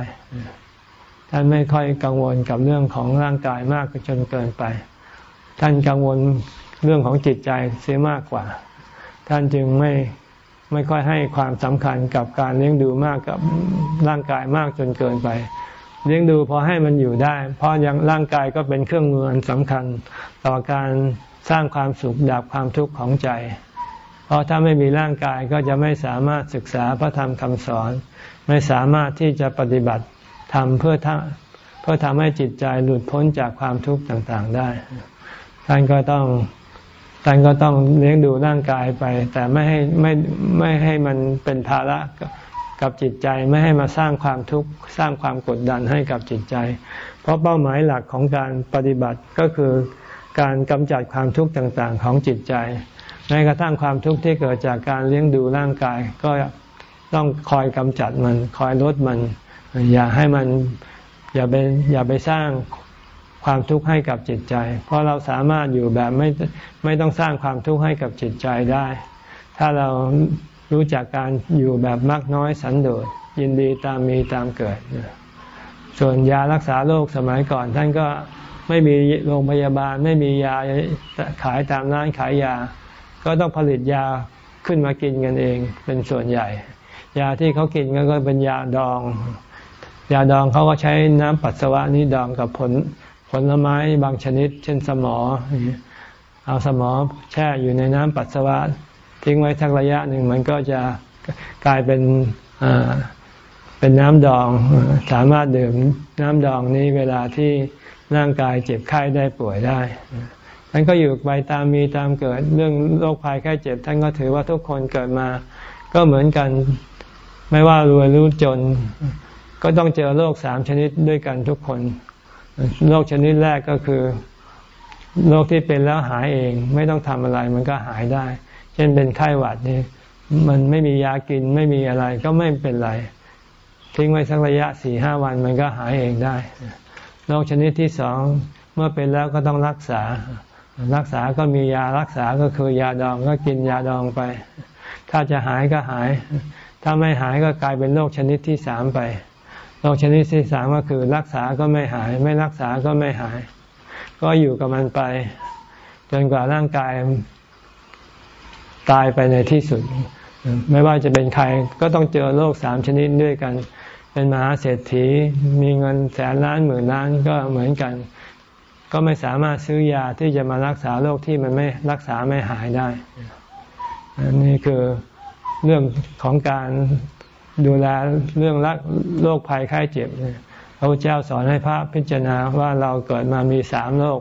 ท่านไม่ค่อยกังวลกับเรื่องของร่างกายมากจนเกินไป ท่านกังวลเรื่องของจิตใจเสียมากกว่า ท่านจึงไม่ไม่ค่อยให้ความสำคัญกับการเลี้ยงดูมากกับร่างกายมากจนเกินไป เลี้ยงดูพอให้มันอยู่ได้ เพราะยังร่างกายก็เป็นเครื่องมืออันสำคัญ ต่อการสร้างความสุขดับความทุกข์ของใจ เพราะถ้าไม่มีร่างกายก็จะไม่สามารถศึกษาพระธรรมคำสอน ไม่สามารถที่จะปฏิบัติทำเพื่อทเพื่อทำให้จิตใจหลุดพ้นจากความทุกข์ต่างๆได้ ท่านก็ต้องท่านก็ต้องเลี้ยงดูร่างกายไป แต่ไม่ให้ไม่ไม่ให้มันเป็นภาระกับจิตใจไม่ให้มาสร้างความทุกข์สร้างความกดดันให้กับจิตใจ เพราะเป้าหมายหลักของการปฏิบัติก็คือการกำจัดความทุกข์ต่างๆ ของจิตใจ แม้กระทั่งความทุกข์ที่เกิดจากการเลี้ยงดูร่างกาย ก็ต้องคอยกำจัดมัน คอยลดมัน อย่าให้มันอย่าไปอย่าไปสร้างความทุกข์ให้กับจิตใจ เพราะเราสามารถอยู่แบบไม่ไม่ต้องสร้างความทุกข์ให้กับจิตใจได้ ถ้าเรารู้จักการอยู่แบบมากน้อยสันโดษยินดีตามมีตามเกิด ส่วนยารักษาโรคสมัยก่อน ท่านก็ไม่มีโรงพยาบาลไม่มียาขายตามร้านขายยา ก็ต้องผลิตยาขึ้นมากินกันเองเป็นส่วนใหญ่ ยาที่เขากินก็เป็นยาดอง ยาดองเขาก็ใช้น้ำปัสสาวะนี้ดองกับผลผลไม้บางชนิด เช่นสมอ เอาสมอแช่อยู่ในน้ำปัสสาวะ ทิ้งไว้ทักระยะหนึ่งมันก็จะกลายเป็นเป็นน้ำดองสามารถดื่มน้ำดองนี้เวลาที่ร่างกายเจ็บไข้ได้ป่วยได้ ท่านก็อยู่ไปตามมีตามเกิด เรื่องโรคภัยแค่เจ็บ ท่านก็ถือว่าทุกคนเกิดมา ก็เหมือนกันไม่ว่ารวยหรือจน ก็ต้องเจอโรคสามชนิดด้วยกันทุกคนโรคชนิดแรกก็คือโรคที่เป็นแล้วหายเอง ไม่ต้องทำอะไรมันก็หายได้ เช่นเป็นไข้หวัดนี่มันไม่มียากินไม่มีอะไรก็ไม่เป็นไร ทิ้งไว้สักระยะสี่ห้าวันมันก็หายเองได้โรคชนิดที่สองเมื่อเป็นแล้วก็ต้องรักษา รักษาก็มียารักษาก็คือยาดองก็กินยาดองไป ถ้าจะหายก็หาย ถ้าไม่หายก็กลายเป็นโรคชนิดที่สามไปโรคชนิดที่สามก็คือรักษาก็ไม่หาย ไม่รักษาก็ไม่หาย ก็อยู่กับมันไป จนกว่าร่างกายตายไปในที่สุด ไม่ว่าจะเป็นใครก็ต้องเจอโรคสามชนิดด้วยกัน เป็นมหาเศรษฐีมีเงินแสนล้านหมื่นล้านก็เหมือนกัน ก็ไม่สามารถซื้อยาที่จะมารักษาโรคที่มันไม่รักษาไม่หายได้นี่คือเรื่องของการดูแลเรื่องรักโรคภัยไข้เจ็บพระพุทธเจ้าสอนให้พระพิจารณาว่าเราเกิดมามีสามโรค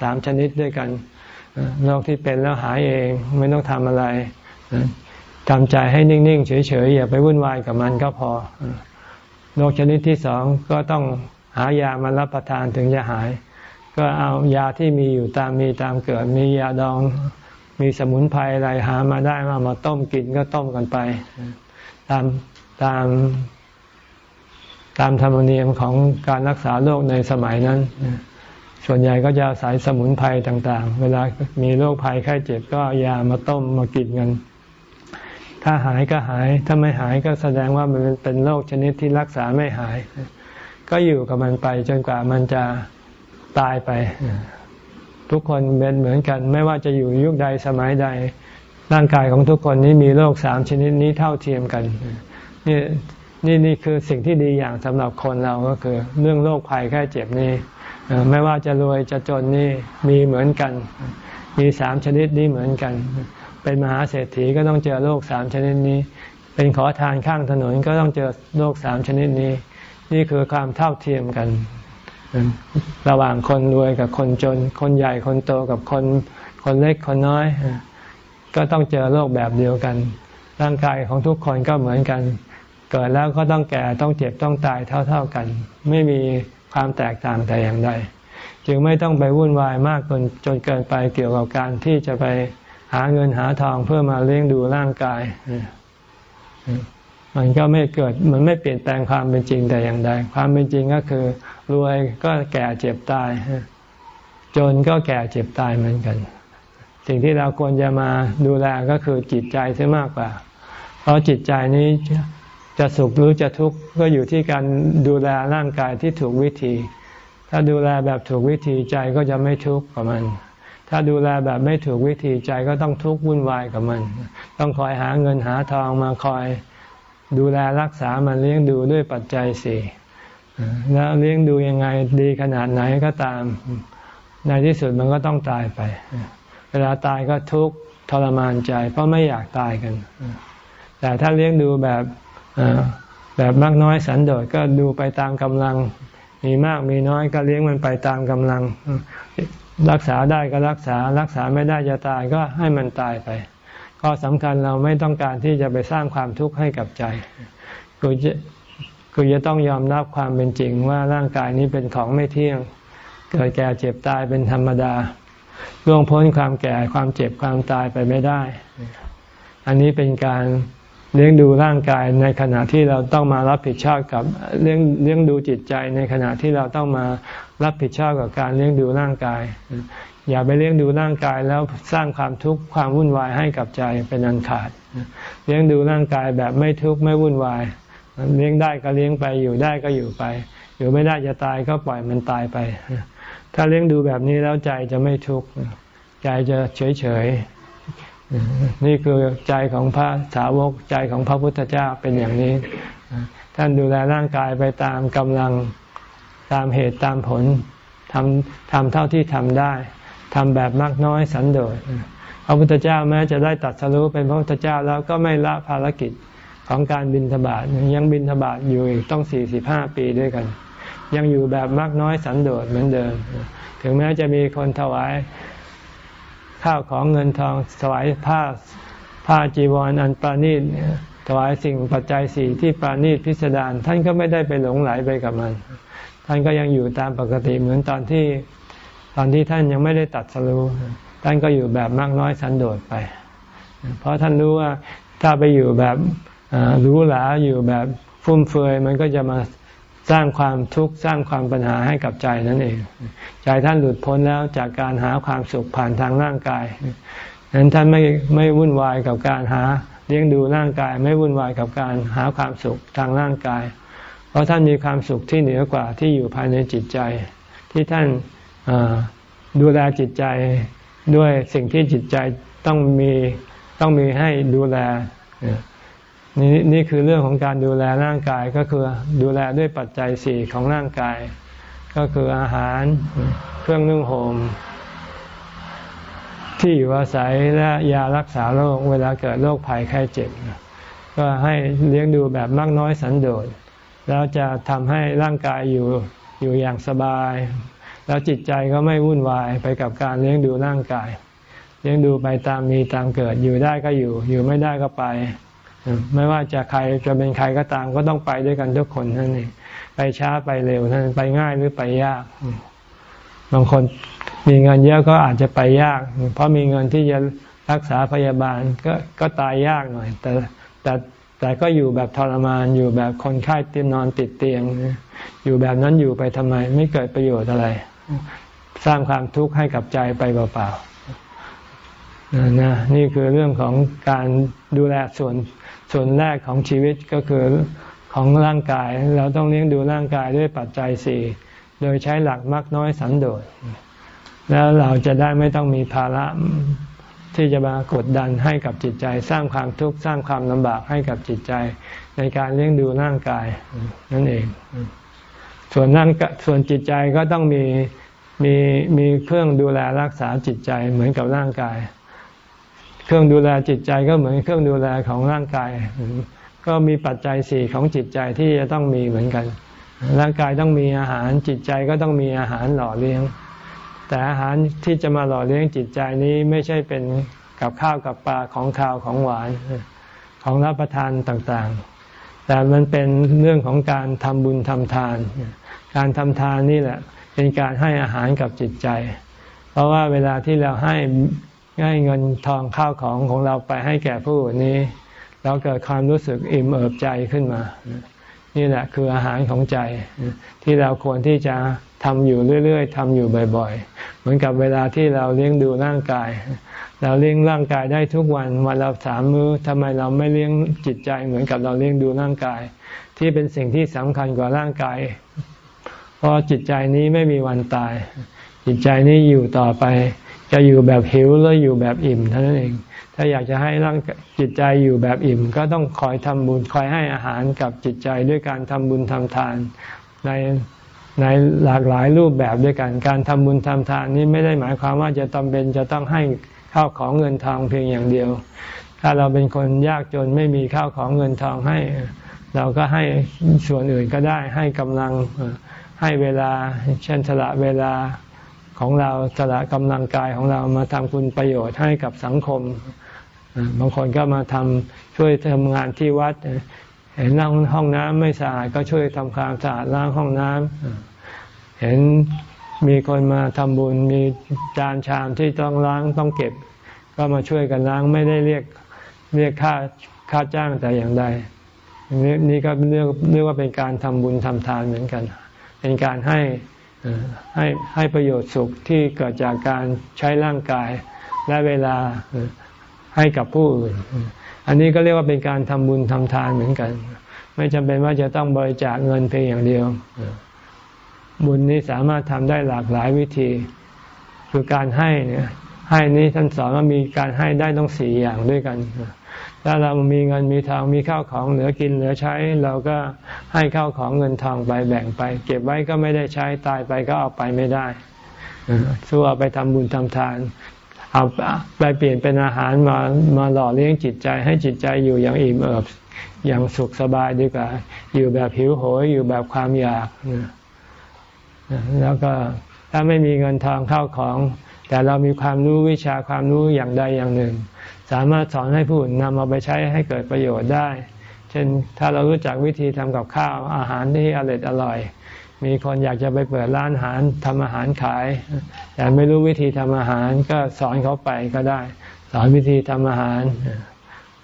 สามชนิดด้วยกันโรคที่เป็นแล้วหายเองไม่ต้องทำอะไรทำใจให้นิ่งๆ เฉยๆ อย่าไปวุ่นวายกับมันก็พอโรคชนิดที่สองก็ต้องหายามารับประทานถึงจะหาย ก็เอายาที่มีอยู่ตามมีตามเกิด มียาดอง มีสมุนไพรอะไรหามาได้มามาต้มกินก็ต้มกันไป ตามตามตามธรรมเนียมของการรักษาโรคในสมัยนั้น ส่วนใหญ่ก็จะอาศัยสมุนไพรต่างๆ เวลามีโรคภัยไข้เจ็บก็ยามาต้มมากินกัน ถ้าหายก็หาย ถ้าไม่หายก็แสดงว่ามันเป็นโรคชนิดที่รักษาไม่หาย ก็อยู่กับมันไปจนกว่ามันจะ ตายไป ทุกคนเป็นเหมือนกัน ไม่ว่าจะอยู่ยุคใดสมัยใด ร่างกายของทุกคนนี้มีโรคสามชนิดนี้เท่าเทียมกันนี่นี่นี่คือสิ่งที่ดีอย่างสำหรับคนเราก็คือ เรื่องโรคภัยแค่เจ็บนี่ไม่ว่าจะรวยจะจนนี่มีเหมือนกัน มีสามชนิดนี้เหมือนกัน เป็นมหาเศรษฐีก็ต้องเจอโรคสามชนิดนี้ เป็นขอทานข้างถนนก็ต้องเจอโรคสามชนิดนี้ นี่คือความเท่าเทียมกัน ระหว่างคนรวยกับคนจน คนใหญ่คนโตกับคนคนเล็กคนน้อย ก็ต้องเจอโรคแบบเดียวกัน ร่างกายของทุกคนก็เหมือนกัน เกิดแล้วก็ต้องแก่ต้องเจ็บต้องตายเท่า ๆกัน ไม่มีความแตกต่างแต่อย่างใดจึงไม่ต้องไปวุ่นวายมากจนจนเกินไปเกี่ยวกับการที่จะไปหาเงินหาทองเพื่อมาเลี้ยงดูร่างกาย มันก็ไม่เกิดมันไม่เปลี่ยนแปลงความเป็นจริงแต่อย่างใดความเป็นจริงก็คือ รวยก็แก่เจ็บตาย จนก็แก่เจ็บตายเหมือนกัน สิ่งที่เราควรจะมาดูแลก็คือจิตใจใช่มากกว่า เพราะจิตใจนี้จะสุขหรือจะทุกข์ก็อยู่ที่การดูแลร่างกายที่ถูกวิธี ถ้าดูแลแบบถูกวิธีใจก็จะไม่ทุกข์กับมัน ถ้าดูแลแบบไม่ถูกวิธีใจก็ต้องทุกข์วุ่นวายกับมัน ต้องคอยหาเงินหาทองมาคอย ดูแลรักษามันเลี้ยงดูด้วยปัจจัยสี่ แล้วเลี้ยงดูยังไงดีขนาดไหนก็ตาม ในที่สุดมันก็ต้องตายไป เวลาตายก็ทุกข์ทรมานใจ เพราะไม่อยากตายกัน แต่ถ้าเลี้ยงดูแบบแบบมากน้อยสันโดษก็ดูไปตามกำลัง มีมากมีน้อยก็เลี้ยงมันไปตามกำลัง รักษาได้ก็รักษา รักษาไม่ได้จะตายก็ให้มันตายไปก็สำคัญเราไม่ต้องการที่จะไปสร้างความทุกข์ให้กับใจ คือจะต้องยอมรับความเป็นจริงว่าร่างกายนี้เป็นของไม่เที่ยง เกิดแก่เจ็บตายเป็นธรรมดาล่วงพ้นความแก่ความเจ็บความตายไปไม่ได้ อันนี้เป็นการเลี้ยงดูร่างกายในขณะที่เราต้องมารับผิดชอบกับเลี้ยงเลี้ยงดูจิตใจในขณะที่เราต้องมารับผิดชอบกับการเลี้ยงดูร่างกาย อย่าไปเลี้ยงดูร่างกายแล้วสร้างความทุกข์ความวุ่นวายให้กับใจเป็นอันขาด เลี้ยงดูร่างกายแบบไม่ทุกข์ไม่วุ่นวาย เลี้ยงได้ก็เลี้ยงไปอยู่ได้ก็อยู่ไป อยู่ไม่ได้จะตายก็ปล่อยมันตายไป ถ้าเลี้ยงดูแบบนี้แล้วใจจะไม่ทุกข์ใจจะเฉยเฉยนี่คือใจของพระสาวกใจของพระพุทธเจ้าเป็นอย่างนี้ ท่านดูแลร่างกายไปตามกำลังตามเหตุตามผลทำทำเท่าที่ทำได้ทำแบบมากน้อยสันโดษพระพุทธเจ้าแม้จะได้ตัดสรู้เป็นพระพุทธเจ้าแล้วก็ไม่ละภารกิจ ของการบินทบาทยังบินทบาทอยู่อีกต้องสี่สิบห้าปีด้วยกัน ยังอยู่แบบมากน้อยสันโดษเหมือนเดิม ถึงแม้จะมีคนถวายข้าวของเงินทองถวายผ้าผ้าจีวรออันปราณีตถวายสิ่งปัจจัยสี่ที่ปราณีตพิสดารท่านก็ไม่ได้ไปหลงไหลไปกับมัน ท่านก็ยังอยู่ตามปกติเหมือนตอนที่ตอนที่ท่านยังไม่ได้ตัดสรู้ท่านก็อยู่แบบมากน้อยสันโดษไป เพราะท่านรู้ว่าถ้าไปอยู่แบบ รู้หลาอยู่แบบฟุ่มเฟือยมันก็จะมาสร้างความทุกข์สร้างความปัญหาให้กับใจนั่นเอง ใจท่านหลุดพ้นแล้วจากการหาความสุขผ่านทางร่างกายดังนั้นท่านไม่ไม่วุ่นวายกับการหาเลี้ยงดูร่างกาย ไม่วุ่นวายกับการหาความสุขทางร่างกาย เพราะท่านมีความสุขที่เหนือกว่าที่อยู่ภายในจิตใจ ที่ท่านดูแลจิตใจด้วยสิ่งที่จิตใจต้องมีต้องมีให้ดูแล นี่นี่คือเรื่องของการดูแลร่างกายก็คือดูแลด้วยปัจจัยสี่ของร่างกาย ก็คืออาหารเครื่องนึ่งห่มที่อยู่อาศัยและยารักษาโรคเวลาเกิดโรคภัยไข้เจ็บ ก็ให้เลี้ยงดูแบบมากน้อยสันโดษ แล้วจะทำให้ร่างกายอยู่อยู่อย่างสบาย แล้วจิตใจก็ไม่วุ่นวายไปกับการเลี้ยงดูร่างกาย เลี้ยงดูไปตามมีตามเกิดอยู่ได้ก็อยู่ อยู่ไม่ได้ก็ไป ไม่ว่าจะใครจะเป็นใครก็ตามก็ต้องไปด้วยกันทุกคนนั่นเองไปช้าไปเร็วนั่นไปง่ายหรือไปยาก บางคนมีเงินเยอะก็อาจจะไปยาก เพราะมีเงินที่จะรักษาพยาบาลก็ก็ตายยากหน่อย แต่แต่แต่ก็อยู่แบบทรมาน อยู่แบบคนไข้เตียนนอนติดเตียง อยู่แบบนั้นอยู่ไปทำไม ไม่เกิดประโยชน์อะไร สร้างความทุกข์ให้กับใจไปเปล่าๆนะนี่คือเรื่องของการดูแลส่วน ส่วนแรกของชีวิตก็คือของร่างกาย เราต้องเลี้ยงดูร่างกายด้วยปัจจัยสี่โดยใช้หลักมากน้อยสันโดษแล้วเราจะได้ไม่ต้องมีภาระที่จะมากดดันให้กับจิตใจ สร้างความทุกข์สร้างความลำบากให้กับจิตใจ ในการเลี้ยงดูร่างกายนั่นเอง ส่วนร่งส่วนจิตใจก็ต้องมีมีมีเครื่องดูแลรักษาจิตใจเหมือนกับร่างกาย เครื่องดูแลจิตใจก็เหมือนเครื่องดูแลของร่างกาย ก็มีปัจจัยสี่ของจิตใจที่จะต้องมีเหมือนกัน ร่างกายต้องมีอาหารจิตใจก็ต้องมีอาหารหล่อเลี้ยง แต่อาหารที่จะมาหล่อเลี้ยงจิตใจนี้ไม่ใช่เป็นกับข้าวกับปลาของข้าวของหวานของรับประทานต่างๆ แต่มันเป็นเรื่องของการทำบุญทำทาน การทำทานนี่แหละ เป็นการให้อาหารกับจิตใจ เพราะว่าเวลาที่เราให้ ง่ายเงินทองข้าวของของเราไปให้แก่ผู้นี้ เราเกิดความรู้สึกอิ่มเอิบใจขึ้นมา นี่แหละคืออาหารของใจ ที่เราควรที่จะทำอยู่เรื่อยๆทำอยู่บ่อยๆ เหมือนกับเวลาที่เราเลี้ยงดูร่างกาย เราเลี้ยงร่างกายได้ทุกวันวันเราสามมื้อทำไมเราไม่เลี้ยงจิตใจ เหมือนกับเราเลี้ยงดูร่างกาย ที่เป็นสิ่งที่สำคัญกว่าร่างกาย เพราะจิตใจนี้ไม่มีวันตาย จิตใจนี้อยู่ต่อไป จะอยู่แบบหิวหรืออยู่แบบอิ่มเท่านั้นเอง ถ้าอยากจะให้ร่างจิตใจอยู่แบบอิ่ม ก็ต้องคอยทำบุญคอยให้อาหารกับจิตใจด้วยการทำบุญทำทานในในหลากหลายรูปแบบด้วยกัน การทำบุญทำทานนี้ไม่ได้หมายความว่าจะต้องเป็นจะต้องให้ข้าวของเงินทองเพียงอย่างเดียว ถ้าเราเป็นคนยากจนไม่มีข้าวของเงินทองให้ เราก็ให้ส่วนอื่นก็ได้ให้กำลังให้เวลาเช่นสละเวลา ของเราสละกำลังกายของเรามาทำคุณประโยชน์ให้กับสังคม บางคนก็มาทำช่วยทำงานที่วัด เห็นล้างห้องน้ำไม่สะอาดก็ช่วยทำความสะอาดล้างห้องน้ำเห็นมีคนมาทำบุญมีจานชามที่ต้องล้างต้องเก็บ ก็มาช่วยกันล้างไม่ได้เรียกเรียกค่าค่าจ้างแต่อย่างใดนี่ก็เรียกเรียกว่าเป็นการทำบุญทำทานเหมือนกัน เป็นการให้ ให้ให้ประโยชน์สุขที่เกิดจากการใช้ร่างกายและเวลาให้กับผู้อื่น อันนี้ก็เรียกว่าเป็นการทำบุญทำทานเหมือนกัน ไม่จำเป็นว่าจะต้องบริจาคเงินเพียงอย่างเดียว บุญนี้สามารถทำได้หลากหลายวิธี คือการให้เนี่ยให้นี้ท่านสอนว่ามีการให้ได้ต้องสี่อย่างด้วยกัน ถ้าเรามีเงินมีทองมีข้าวของเหลือกินเหลือใช้ เราก็ให้ข้าวของเงินทองไปแบ่งไป เก็บไว้ก็ไม่ได้ใช้ตายไปก็เอาไปไม่ได้สู้เอาไปทำบุญทำทาน เอาไปเปลี่ยนเป็นอาหารมามาหล่อเลี้ยงจิตใจ ให้จิตใจอยู่อย่างอิ่มเอิบอย่างสุขสบายดีกว่า อยู่แบบหิวโหยอยู่แบบความอยากแล้วก็ถ้าไม่มีเงินทองเข้าของ แต่เรามีความรู้วิชาความรู้อย่างใดอย่างหนึ่ง สามารถสอนให้ผู้อื่นนำเอาไปใช้ให้เกิดประโยชน์ได้ เช่นถ้าเรารู้จักวิธีทำกับข้าวอาหารที่อร่อยอร่อย มีคนอยากจะไปเปิดร้านอาหารทำอาหารขาย แต่ไม่รู้วิธีทำอาหารก็สอนเขาไปก็ได้ สอนวิธีทำอาหาร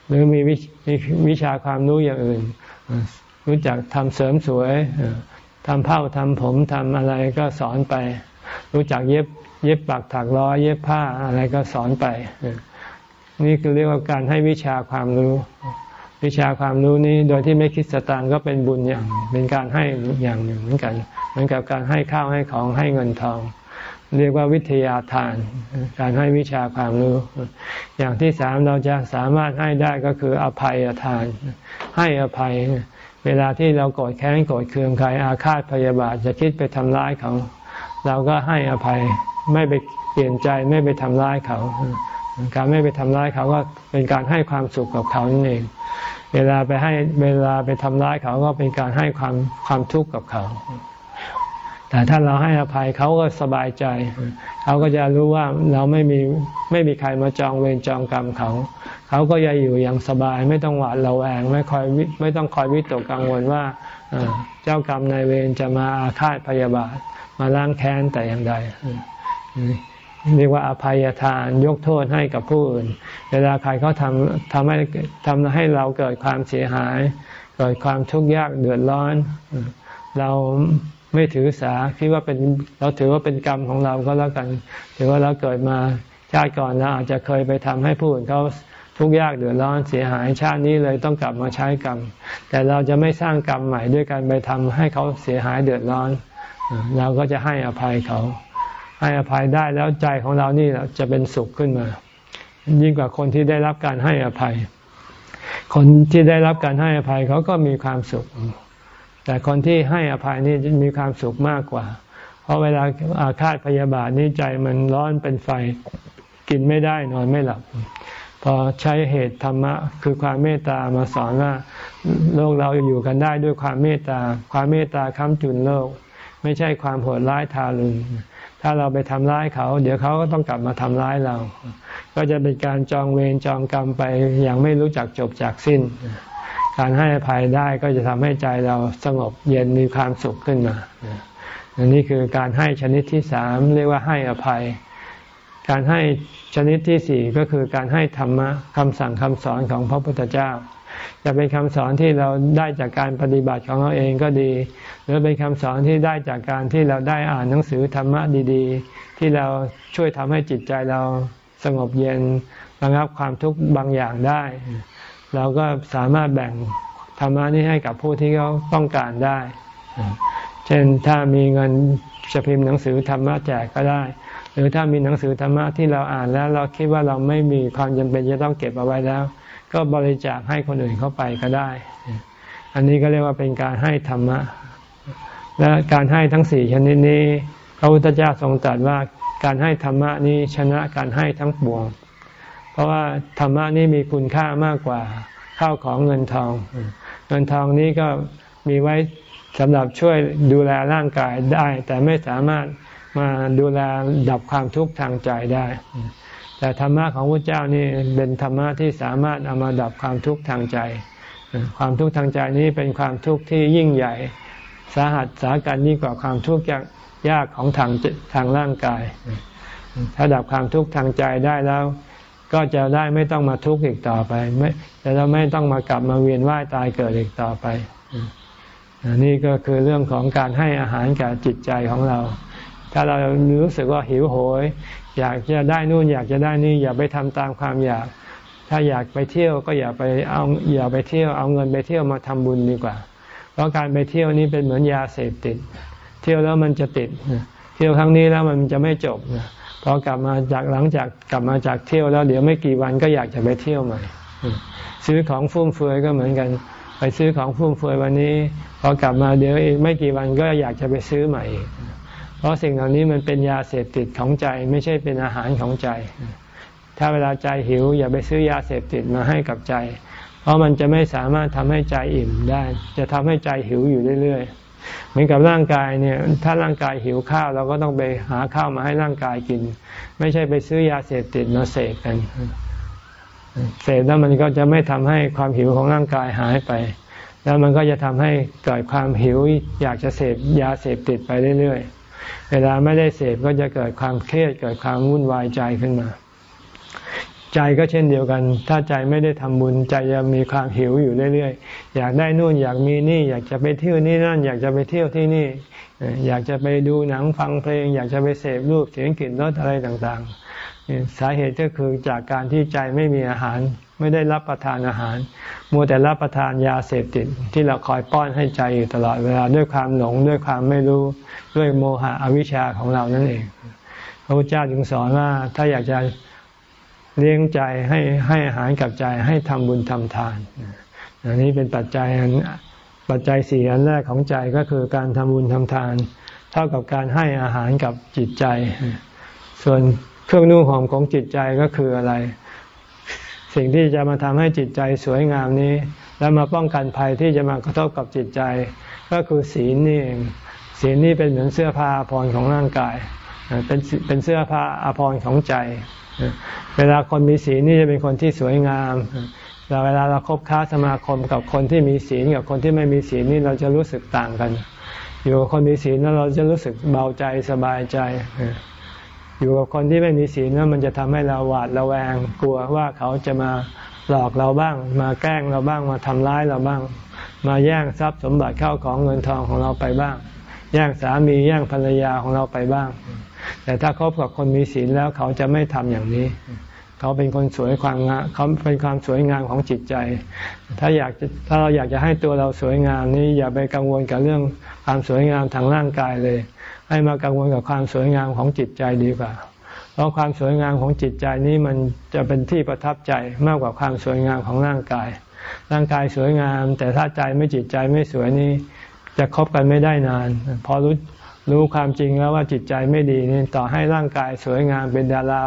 หรือมีวิชาความรู้อย่างอื่น รู้จักทำเสริมสวยทำเผ้าทำผมทำอะไรก็สอนไป รู้จักเย็บเย็บปักถักร้อยเย็บผ้าอะไรก็สอนไป นี่คือเรียกว่าการให้วิชาความรู้ วิชาความรู้นี้โดยที่ไม่คิดสตางก็เป็นบุญอย่างเป็นการให้อย่างหนึ่งเหมือนกันเหมือนกับการให้ข้าวให้ของให้เงินทอง เรียกว่าวิทยาทาน การให้วิชาความรู้ อย่างที่สามเราจะสามารถให้ได้ก็คืออภัยทาน ให้อภัย เวลาที่เราโกรธแค้นโกรธเคืองใครอาฆาตพยาบาทจะคิดไปทำร้ายเขา เราก็ให้อภัยไม่ไปเปลี่ยนใจไม่ไปทำร้ายเขา การไม่ไปทำร้ายเขาก็เป็นการให้ความสุขกับเขานั่นเอง เวลาไปให้เวลาไปทำร้ายเขาก็เป็นการให้ความความทุกข์กับเขา แต่ถ้าเราให้อภัยเขาก็สบายใจ เขาก็จะรู้ว่าเราไม่มีไม่มีใครมาจองเวรจองกรรมเขา เขาก็จะอยู่อย่างสบาย ไม่ต้องหวาดระแวงไม่คอยไม่ต้องคอยวิตกกังวลว่าเจ้ากรรมนายเวรจะมาอาฆาตพยาบาทมาล้างแค้นแต่อย่างใด เรียกว่าอภัยทานยกโทษให้กับผู้อื่น เวลาใครเขาทำทำให้ทำให้เราเกิดความเสียหาย เกิดความทุกข์ยากเดือดร้อน เราไม่ถือสาคิดว่าเป็นเราถือว่าเป็นกรรมของเราก็แล้วกัน ถือว่าเราเกิดมาชาติก่อนเราอาจจะเคยไปทำให้ผู้อื่นเขาทุกข์ยากเดือดร้อนเสียหายชาตินี้เลยต้องกลับมาใช้กรรม แต่เราจะไม่สร้างกรรมใหม่ด้วยการไปทำให้เขาเสียหายเดือดร้อน เราก็จะให้อภัยเขา ให้อภัยได้แล้วใจของเรานี่จะเป็นสุขขึ้นมา ยิ่งกว่าคนที่ได้รับการให้อภัย คนที่ได้รับการให้อภัยเขาก็มีความสุข แต่คนที่ให้อภัยนี่มีความสุขมากกว่า เพราะเวลาอาฆาตพยาบาทนี่ใจมันร้อนเป็นไฟกินไม่ได้นอนไม่หลับพอใช้เหตุธรรมะคือความเมตตามาสอนว่าโลกเราอยู่กันได้ด้วยความเมตตา ความเมตตาค้ำจุนโลก ไม่ใช่ความโหดร้ายทารุณ ถ้าเราไปทำร้ายเขา เดี๋ยวเขาก็ต้องกลับมาทำร้ายเรา ก็จะเป็นการจองเวรจองกรรมไปอย่างไม่รู้จักจบจากสิ้น การให้อภัยได้ก็จะทำให้ใจเราสงบเย็นมีความสุขขึ้นมาอันนี้คือการให้ชนิดที่สามเรียกว่าให้อภัย การให้ชนิดที่สี่ก็คือการให้ธรรมะคำสั่งคำสอนของพระพุทธเจ้า จะเป็นคำสอนที่เราได้จากการปฏิบัติของเราเองก็ดี หรือเป็นคำสอนที่ได้จากการที่เราได้อ่านหนังสือธรรมะดีๆ ที่เราช่วยทำให้จิตใจเราสงบเย็นระงับความทุกข์บางอย่างได้ เราก็สามารถแบ่งธรรมะนี้ให้กับผู้ที่เขาต้องการได้ เช่นถ้ามีเงินจะพิมพ์หนังสือธรรมะแจกก็ได้ หรือถ้ามีหนังสือธรรมะที่เราอ่านแล้วเราคิดว่าเราไม่มีความจำเป็นจะต้องเก็บเอาไว้แล้ว ก็บริจาคให้คนอื่นเข้าไปก็ได้ อันนี้ก็เรียกว่าเป็นการให้ธรรมะ และการให้ทั้งสี่ชนิดนี้ พระพุทธเจ้าทรงตรัสว่าการให้ธรรมะนี้ชนะการให้ทั้งปวง เพราะว่าธรรมะนี้มีคุณค่ามากกว่าข้าวของเงินทอง เงินทองนี้ก็มีไว้สำหรับช่วยดูแลร่างกายได้ แต่ไม่สามารถมาดูแลดับความทุกข์ทางใจได้ แต่ธรรมะของพระเจ้านี่เป็นธรรมะที่สามารถเอามาดับความทุกข์ทางใจ ความทุกข์ทางใจนี้เป็นความทุกข์ที่ยิ่งใหญ่ สาหัสสาการยิ่งกว่าความทุกข์ยากของทางทางร่างกาย ถ้าดับความทุกข์ทางใจได้แล้ว ก็จะได้ไม่ต้องมาทุกข์อีกต่อไปไม่จะไม่ต้องมากลับมาเวียนว่ายตายเกิดอีกต่อไปนี่ก็คือเรื่องของการให้อาหารแก่จิตใจของเรา ถ้าเรารู้สึกว่าหิวโหย อยากจะได้นู่นอยากจะได้นี่อย่าไปทำตามความอยาก ถ้าอยากไปเที่ยวก็อย่าไปเอาอย่าไปเที่ยวเอาเงินไปเที่ยวมาทำบุญดีกว่า เพราะการไปเที่ยวนี้เป็นเหมือนยาเสพติด เที่ยวแล้วมันจะติด เที่ยวครั้งนี้แล้วมันจะไม่จบพอกลับมาจากหลังจากกลับมาจากเที่ยวแล้วเดี๋ยวไม่กี่วันก็อยากจะไปเที่ยวใหม่ ซื้อของฟุ่มเฟือยก็เหมือนกัน ไปซื้อของฟุ่มเฟือยวันนี้ พอกลับมาเดี๋ยวอีกไม่กี่วันก็อยากจะไปซื้อใหม่ เพราะสิ่งเหล่านี้มันเป็นยาเสพติดของใจไม่ใช่เป็นอาหารของใจ ถ้าเวลาใจหิว อย่าไปซื้อยาเสพติดมาให้กับใจ เพราะมันจะไม่สามารถทำให้ใจอิ่มได้ จะทำให้ใจหิวอยู่เรื่อยๆ เหมือนกับร่างกายเนี่ย ถ้าร่างกายหิวข้าวเราก็ต้องไปหาข้าวมาให้ร่างกายกิน ไม่ใช่ไปซื้อยาเสพติดมาเสพกัน เสพแล้วมันก็จะไม่ทำให้ความหิวของร่างกายหายไปแล้วมันก็จะทำให้เกิดความหิว อยากจะเสพยาเสพติดไปเรื่อยๆ เวลาไม่ได้เสพก็จะเกิดความเครียดเกิดความวุ่นวายใจขึ้นมา ใจก็เช่นเดียวกัน ถ้าใจไม่ได้ทำบุญใจจะมีความหิวอยู่เรื่อยๆ อยากได้นู่นอยากมีนี่ อยากจะไปเที่ยวนี่นั่น อยากจะไปเที่ยวที่นี่ อยากจะไปดูหนังฟังเพลง อยากจะไปเสพรูปเสียงกลิ่นรสอะไรต่างๆ สาเหตุก็คือจากการที่ใจไม่มีอาหาร ไม่ได้รับประทานอาหาร มัวแต่รับประทานยาเสพติดที่เราคอยป้อนให้ใจอยู่ตลอดเวลาด้วยความหลงด้วยความไม่รู้ด้วยโมหะอวิชชาของเรานั่นเอง พระพุทธเจ้าจึงสอนว่าถ้าอยากจะเลี้ยงใจให้ให้อาหารกับใจให้ทำบุญทำทานอันนี้เป็นปัจจัยอันปัจจัยสี่อันแรกของใจก็คือการทำบุญทำทาน เท่ากับการให้อาหารกับจิตใจ ส่วนเครื่องนุ่งห่มของจิตใจก็คืออะไร สิ่งที่จะมาทำให้จิตใจสวยงามนี้ แล้วมาป้องกันภัยที่จะมากระทบกับจิตใจ ก็คือศีลนี่เองศีลนี่เป็นเหมือนเสื้อผ้าอภรรของร่างกาย เป็นเป็นเสื้อผ้าอภรรของใจ เวลาคนมีศีลนี่จะเป็นคนที่สวยงามเวลาเราคบค้าสมาคมกับคนที่มีศีลกับคนที่ไม่มีศีลนี่เราจะรู้สึกต่างกัน อยู่กับคนมีศีลแล้วเราจะรู้สึกเบาใจสบายใจ อยู่กับคนที่ไม่มีศีลนั้นมันจะทำให้เราหวาดระแวง กลัวว่าเขาจะมาหลอกเราบ้าง มาแกล้งเราบ้างมาทำร้ายเราบ้าง มาแย่งทรัพย์สมบัติเข้าของเงินทองของเราไปบ้าง แย่งสามีแย่งภรรยาของเราไปบ้าง แต่ถ้าคบกับคนมีศีลแล้วเขาจะไม่ทำอย่างนี้ เขาเป็นคนสวยความงามเขาเป็นความสวยงามของจิตใจ ถ้าอยากถ้าเราอยากจะให้ตัวเราสวยงามนี่อย่าไปกังวลกับเรื่องความสวยงามทางร่างกายเลย ให้มากังวลกับความสวยงามของจิตใจดีกว่า เพราะความสวยงามของจิตใจนี้มันจะเป็นที่ประทับใจมากกว่าความสวยงามของร่างกาย ร่างกายสวยงาม แต่ถ้าใจไม่จิตใจไม่สวยนี่จะคบกันไม่ได้นาน พอรู้รู้ความจริงแล้วว่าจิตใจไม่ดีนี่ต่อให้ร่างกายสวยงามเป็นดารา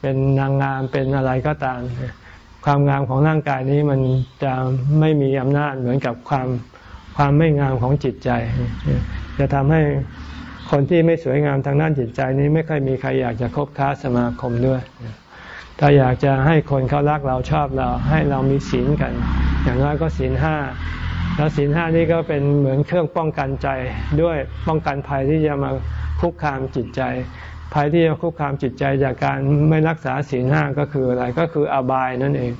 เป็นนางงามเป็นอะไรก็ตามความงามของร่างกายนี้มันจะไม่มีอำนาจเหมือนกับความความไม่งามของจิตใจ จะทำให้ คนที่ไม่สวยงามทางด้านจิตใจนี้ไม่ค่อยมีใครอยากจะคบค้าสมาคมด้วย ถ้าอยากจะให้คนเขารักเราชอบเรา ให้เรามีศีลกัน อย่างน้อยก็ศีลห้าแล้วศีลห้านี้ก็เป็นเหมือนเครื่องป้องกันใจด้วยป้องกันภัยที่จะมาคุกคามจิตใจ ภัยที่จะคุกคามจิตใจจากการไม่รักษาศีลห้าก็คืออะไรก็คืออบายนั่นเอง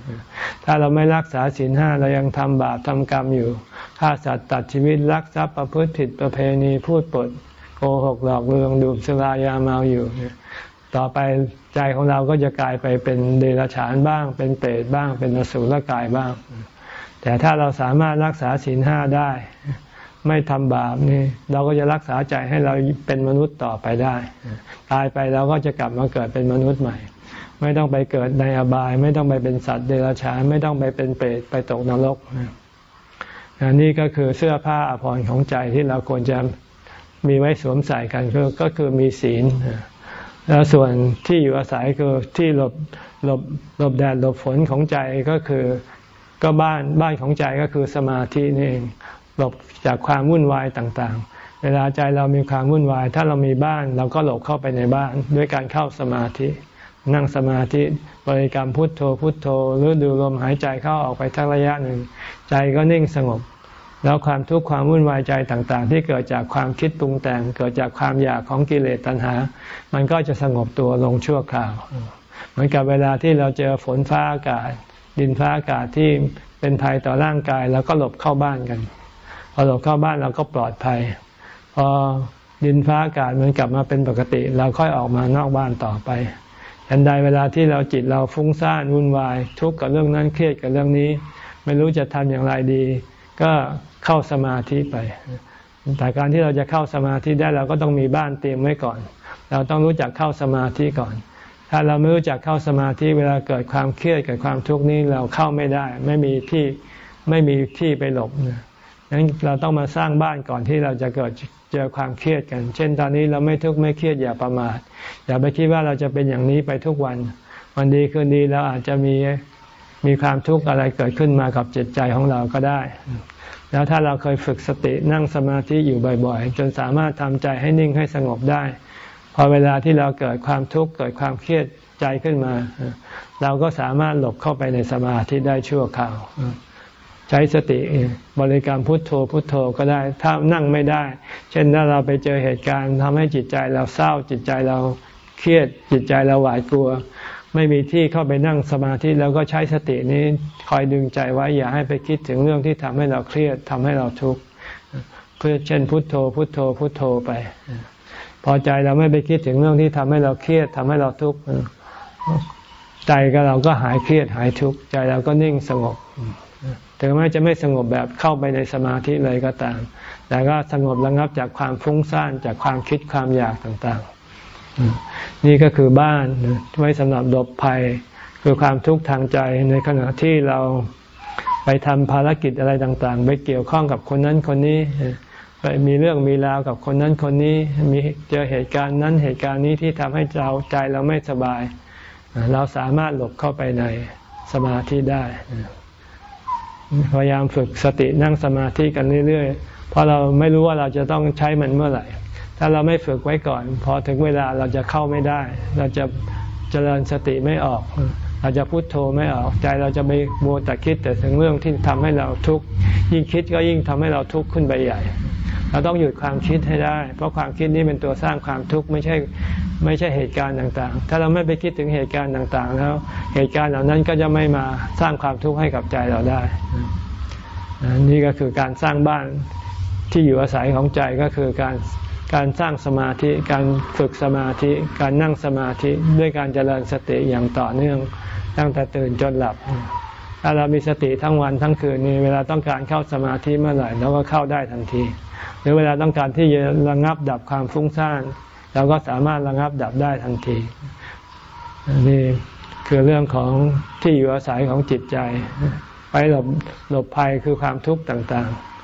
ถ้าเราไม่รักษาศีลห้าเรายังทำบาปทำกรรมอยู่ฆ่าสัตว์ตัดชีวิตลักทรัพย์ประพฤติผิดประเพณีพูดปด โกหกหลอกลวงดื่มสุรายาเมาอยู่ ต่อไปใจของเราก็จะกลายไปเป็นเดรัจฉานบ้าง เป็นเปรตบ้าง เป็นนสุรกายบ้าง แต่ถ้าเราสามารถรักษาศีลห้าได้ ไม่ทำบาปนี่ เราก็จะรักษาใจให้เราเป็นมนุษย์ต่อไปได้ ตายไปเราก็จะกลับมาเกิดเป็นมนุษย์ใหม่ ไม่ต้องไปเกิดในอบาย ไม่ต้องไปเป็นสัตว์เดรัจฉาน ไม่ต้องไปเป็นเปรตไปตกนรกอันนี้ก็คือเสื้อผ้าอภรรของใจที่เราควรจะ มีไว้สวมใส่กันก็คือมีศีล แล้วส่วนที่อยู่อาศัยคือที่หลบหลบหลบแดดหลบฝนของใจก็คือก็บ้านบ้านของใจก็คือสมาธินี่เองหลบจากความวุ่นวายต่างๆ เวลาใจเรามีความวุ่นวาย ถ้าเรามีบ้านเราก็หลบเข้าไปในบ้าน ด้วยการเข้าสมาธิ นั่งสมาธิบริกรรมพุทโธพุทโธ หรือดูลมหายใจเข้าออกไปทักระยะหนึ่ง ใจก็นิ่งสงบ แล้วความทุกข์ความวุ่นวายใจต่างๆ ที่เกิดจากความคิดปรุงแต่ง เกิดจากความอยากของกิเลสตัณหา มันก็จะสงบตัวลงชั่วคราว เหมือนกับเวลาที่เราเจอฝนฟ้าอากาศ ดินฟ้าอากาศที่เป็นภัยต่อร่างกายเราก็หลบเข้าบ้านกันพอหลบเข้าบ้านเราก็ปลอดภัย พอดินฟ้าอากาศมันกลับมาเป็นปกติ เราค่อยออกมานอกบ้านต่อไปยันใดเวลาที่เราจิตเราฟุ้งซ่านวุ่นวาย ทุกข์กับเรื่องนั้นเครียดกับเรื่องนี้ ไม่รู้จะทำอย่างไรดี ก็เข้าสมาธิไป แต่การที่เราจะเข้าสมาธิได้เราก็ต้องมีบ้านเตรียมไว้ก่อน เราต้องรู้จักเข้าสมาธิก่อน ถ้าเราไม่รู้จักเข้าสมาธิเวลาเกิดความเครียดเกิดความทุกข์นี้เราเข้าไม่ได้ ไม่มีที่ไม่มีที่ไปหลบนั้นเราต้องมาสร้างบ้านก่อนที่เราจะเกิดเจอความเครียดกัน เช่น ตอนนี้เราไม่ทุกข์ไม่เครียดอย่าประมาท อย่าไปคิดว่าเราจะเป็นอย่างนี้ไปทุกวัน วันดีคืนดีเราอาจจะมี มีความทุกข์อะไรเกิดขึ้นมากับจิตใจของเราก็ได้ แล้วถ้าเราเคยฝึกสตินั่งสมาธิอยู่บ่อยๆ จนสามารถทำใจให้นิ่งให้สงบได้ พอเวลาที่เราเกิดความทุกข์เกิดความเครียดใจขึ้นมา เราก็สามารถหลบเข้าไปในสมาธิได้ชั่วคราว ใช้สติบริกรรมพุทโธพุทโธก็ได้ ถ้านั่งไม่ได้ เช่นถ้าเราไปเจอเหตุการณ์ทำให้จิตใจเราเศร้าจิตใจเราเครียดจิตใจเราหวาดกลัว ไม่มีที่เข้าไปนั่งสมาธิแล้วก็ใช้สตินี้คอยดึงใจไว้อย่าให้ไปคิดถึงเรื่องที่ทำให้เราเครียดทำให้เราทุกข์เพื่อเช่นพุทโธ พุทโธ พุทโธไป พอใจเราไม่ไปคิดถึงเรื่องที่ทำให้เราเครียดทำให้เราทุกข์ใจก็เราก็หายเครียดหายทุกข์ใจเราก็นิ่งสงบถึงแม้จะไม่สงบแบบเข้าไปในสมาธิเลยก็ตาม แต่ก็สงบระงับจากความฟุ้งซ่านจากความคิดความอยากต่างๆ นี่ก็คือบ้านไว้สำหรับหลบภัย คือความทุกข์ทางใจในขณะที่เราไปทำภารกิจอะไรต่างๆ ไปเกี่ยวข้องกับคนนั้นคนนี้ไปมีเรื่องมีราวกับคนนั้นคนนี้มีเจอเหตุการณ์นั้นเหตุการณ์นี้ที่ทำให้เราใจเราไม่สบาย เราสามารถหลบเข้าไปในสมาธิได้พยายามฝึกสตินั่งสมาธิกันเรื่อยๆ เพราะเราไม่รู้ว่าเราจะต้องใช้มันเมื่อไหร่ ถ้าเราไม่ฝึกไว้ก่อน พอถึงเวลาเราจะเข้าไม่ได้ เราจะเจริญสติไม่ออก เราจะพุโทโธไม่ออก ใจเราจะไปมัวแต่คิดแต่ถึงเรื่องที่ทำให้เราทุกข์ยิ่งคิดก็ยิ่งทำให้เราทุกข์ขึ้นไปใหญ่ เราต้องหยุดความคิดให้ได้ เพราะความคิดนี้เป็นตัวสร้างความทุกข์ไม่ใช่ไม่ใช่เหตุการณ์ต่างๆ ถ้าเราไม่ไปคิดถึงเหตุการณ์ต่างๆ แล้ว เหตุการณ์เหล่านั้นก็จะไม่มาสร้างความทุกข์ให้กับใจเราได้ นี่ก็คือการสร้างบ้านที่อยู่อาศัยของใจก็คือการ การสร้างสมาธิ การฝึกสมาธิ การนั่งสมาธิด้วยการเจริญสติอย่างต่อเนื่องตั้งแต่ตื่นจนหลับ ถ้าเรามีสติทั้งวันทั้งคืนนี้เวลาต้องการเข้าสมาธิเมื่อไหร่เราก็เข้าได้ทันที หรือเวลาต้องการที่จะระงับดับความฟุ้งซ่านเราก็สามารถระงับดับได้ทันทีนี่คือเรื่องของที่อยู่อาศัยของจิตใจ ไปหลบหลบภัยคือความทุกข์ต่างๆ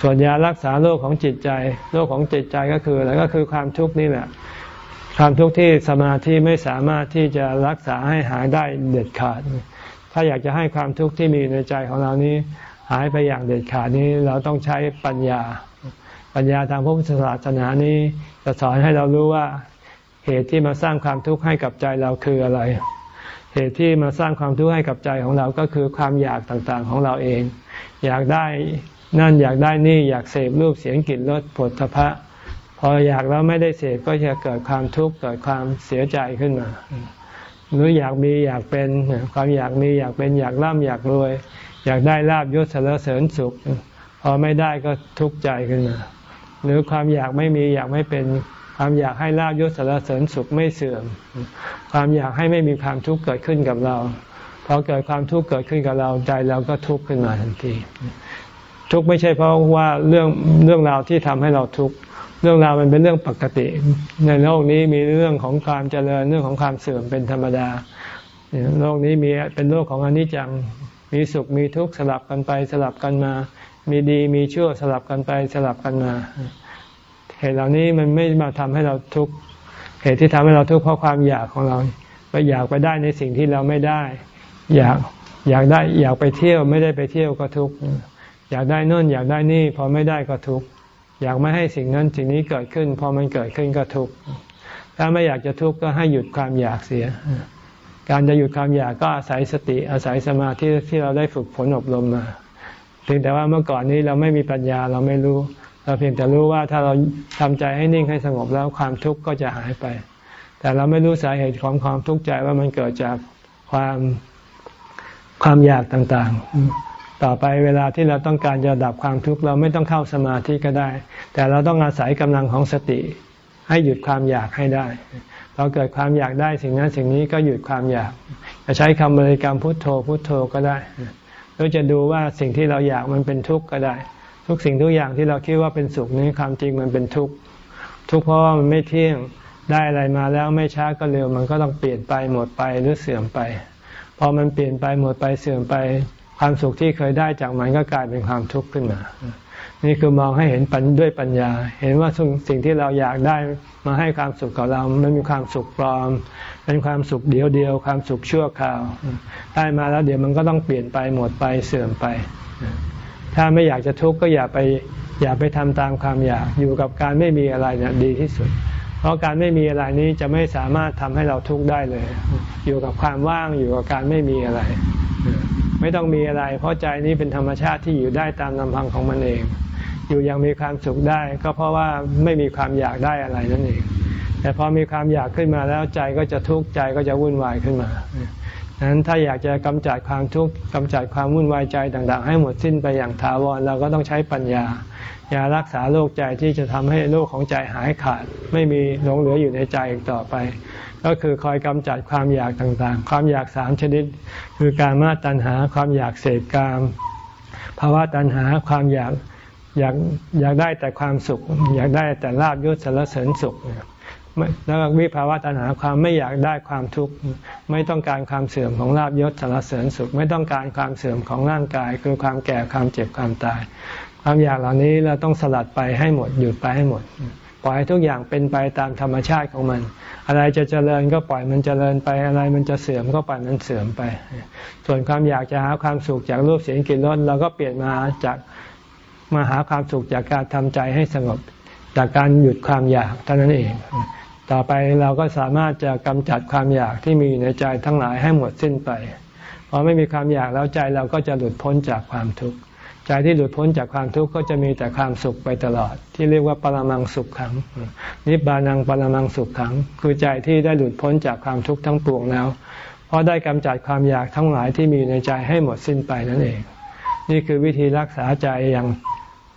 ส่วนยารักษาโรคของจิตใจ โรคของจิตใจก็คืออะไรก็คือความทุกข์นี่แหละ ความทุกข์ที่สมาธิไม่สามารถที่จะรักษาให้หายได้เด็ดขาด ถ้าอยากจะให้ความทุกข์ที่มีในใจของเรานี้ หายไปอย่างเด็ดขาดนี้เราต้องใช้ปัญญา ปัญญาทางพระพุทธศาสนานี้จะสอนให้เรารู้ว่าเหตุที่มาสร้างความทุกข์ให้กับใจเราคืออะไร เหตุที่มาสร้างความทุกข์ให้กับใจของเราก็คือความอยากต่างๆของเราเอง อยากได้ นั่นอยากได้นี่อยากเสพรูปเสียงกลิ่นรสผลพระพออยากแล้วไม่ได้เสพก็จะเกิดความทุกข์เกิดความเสียใจขึ้นมา หรืออยากมีอยากเป็นความอยากมีอยากเป็นอยากร่ำอยากรวย อยากได้ลาบยศสารเสริญสุข พอไม่ได้ก็ทุกข์ใจขึ้นมา หรือความอยากไม่มีอยากไม่เป็นความอยากให้ลาบยศสารเสริญสุขไม่เสื่อม ความอยากให้ไม่มีความทุกข์เกิดขึ้นกับเราพอเกิดความทุกข์เกิดขึ้นกับเราใจเราก็ทุกข์ขึ้นมาทันที ทุกข์ไม่ใช่เพราะว่าเรื่องเรื่องราวที่ทำให้เราทุกข์เรื่องราวมันเป็นเรื่องปกติ ในโลกนี้มีเรื่องของความเจริญเรื่องของความเสื่อมเป็นธรรมดาโลกนี้มีเป็นโลกของอนิจจังมีสุขมีทุกข์สลับกันไปสลับกันมา มีดีมีชั่วสลับกันไปสลับกันมาเหตุเหล่านี้มันไม่มาทำให้เราทุกข์เหตุที่ทำให้เราทุกข์เพราะความอยากของเราไปอยากไปได้ในสิ่งที่เราไม่ได้ อยากอยากได้อยากไปเที่ยวไม่ได้ไปเที่ยวก็ทุกข์ อยากได้น่นอยากได้นี่พอไม่ได้ก็ทุกข์อยากไม่ให้สิ่งนั้นสิ่งนี้เกิดขึ้น พอมันเกิดขึ้นก็ทุกข์ถ้าไม่อยากจะทุกข์ก็ให้หยุดความอยากเสีย การจะหยุดความอยากก็อาศัยสติอาศัยสมาธิที่เราได้ฝึกฝนอบรมมาเพียงแต่ว่าเมื่อก่อนนี้เราไม่มีปัญญาเราไม่รู้ เราเพียงแต่รู้ว่าถ้าเราทำใจให้นิ่งให้สงบแล้วความทุกข์ก็จะหายไป แต่เราไม่รู้สาเหตุของความทุกข์ใจว่ามันเกิดจากความความอยากต่างๆ ต่อไปเวลาที่เราต้องการจะดับความทุกข์เราไม่ต้องเข้าสมาธิก็ได้ แต่เราต้องอาศัยกำลังของสติ ให้หยุดความอยากให้ได้เราเกิดความอยากได้สิ่งนั้นสิ่งนี้ก็หยุดความอยาก จะใช้คำบริกรรมพุทโธพุทโธก็ได้หรือจะดูว่าสิ่งที่เราอยากมันเป็นทุกข์ก็ได้ ทุกสิ่งทุกอย่างที่เราคิดว่าเป็นสุขนี้ความจริงมันเป็นทุกข์ทุกข์เพราะว่ามันไม่เที่ยงได้อะไรมาแล้วไม่ช้าก็เร็วมันก็ต้องเปลี่ยนไปหมดไปหรือเสื่อมไป พอมันเปลี่ยนไปหมดไปเสื่อมไป ความสุขที่เคยได้จากมันก็กลายเป็นความทุกข์ขึ้นมา นี่คือมองให้เห็นปัญด้วยปัญญา เห็นว่าสิ่งที่เราอยากได้มาให้ความสุขกับเรา มันมีความสุขปลอม เป็นความสุขเดียวเดียว ความสุขชั่วคราว ได้มาแล้วเดี๋ยวมันก็ต้องเปลี่ยนไปหมดไปเสื่อมไป ถ้าไม่อยากจะทุกข์ก็อย่าไปอย่าไปทำตามความอยาก อยู่กับการไม่มีอะไรเนี่ยดีที่สุด เพราะการไม่มีอะไรนี้จะไม่สามารถทำให้เราทุกข์ได้เลย อยู่กับความว่างอยู่กับการไม่มีอะไร ไม่ต้องมีอะไร เพราะใจนี้เป็นธรรมชาติที่อยู่ได้ตามลำพังของมันเอง อยู่ยังมีความสุขได้ ก็เพราะว่าไม่มีความอยากได้อะไรนั่นเอง แต่พอมีความอยากขึ้นมาแล้วใจก็จะทุกข์ใจก็จะวุ่นวายขึ้นมา นั้นถ้าอยากจะกำจัดความทุกข์กำจัดความวุ่นวายใจต่าง ๆ ให้หมดสิ้นไปอย่างถาวรเราก็ต้องใช้ปัญญายารักษาโรคใจที่จะทำให้โรคของใจหายขาด ไม่มีหลงเหลืออยู่ในใจอีกต่อไป ก็คือคอยกำจัดความอยากต่างๆ ความอยากสามชนิด คือการมาตัณหาความอยากเสพกามภาวะตัณหาความอยากอยากอยากได้แต่ความสุข อยากได้แต่ลาบยศสารเสริญสุข แล้ววิภาวะตัณหาความไม่อยากได้ความทุกข์ไม่ต้องการความเสื่อมของลาบยศสารเสริญสุข ไม่ต้องการความเสื่อมของร่างกาย คือความแก่ความเจ็บความตาย ความอยากเหล่านี้เราต้องสลัดไปให้หมดหยุดไปให้หมด ปล่อยทุกอย่างเป็นไปตามธรรมชาติของมัน อะไรจะเจริญก็ปล่อยมันเจริญไปอะไรมันจะเสื่อมก็ปล่อยมันเสื่อมไป ส่วนความอยากจะหาความสุขจากรูปเสียงกลิ่นรสเราก็เปลี่ยนมาจากมาหาความสุขจากการทำใจให้สงบจากการหยุดความอยากเท่านั้นเอง ต่อไปเราก็สามารถจะกำจัดความอยากที่มีในใจทั้งหลายให้หมดสิ้นไปพอไม่มีความอยากแล้วใจเราก็จะหลุดพ้นจากความทุกข์ใจที่หลุดพ้นจากความทุกข์ก็จะมีแต่ความสุขไปตลอด ที่เรียกว่าปรมังสุขขัง นิบานังปรมังสุขขัง คือใจที่ได้หลุดพ้นจากความทุกข์ทั้งปวงแล้วเพราะได้กำจัดความอยากทั้งหลายที่มีในใจให้หมดสิ้นไปนั่นเอง นี่คือวิธีรักษาใจอย่าง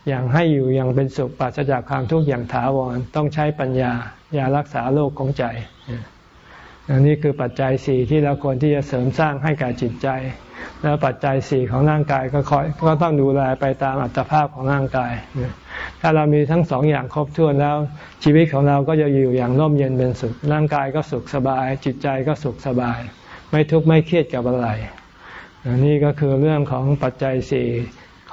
อย่างให้อยู่อย่างเป็นสุขปราศจากความทุกข์อย่างถาวรต้องใช้ปัญญายารักษาโรคของใจอันนี้คือปัจจัยสี่ที่เราควรที่จะเสริมสร้างให้กับจิตใจ แล้วปัจจัยสี่ของร่างกายก็คอยก็ต้องดูแลไปตามอัตภาพของร่างกาย ถ้าเรามีทั้งสองอย่างครบถ้วนแล้ว ชีวิตของเราก็จะอยู่อย่างร่มเย็นเป็นสุข ร่างกายก็สุขสบาย จิตใจก็สุขสบาย ไม่ทุกข์ไม่เครียดกับอะไรนี่ก็คือเรื่องของปัจจัยสี่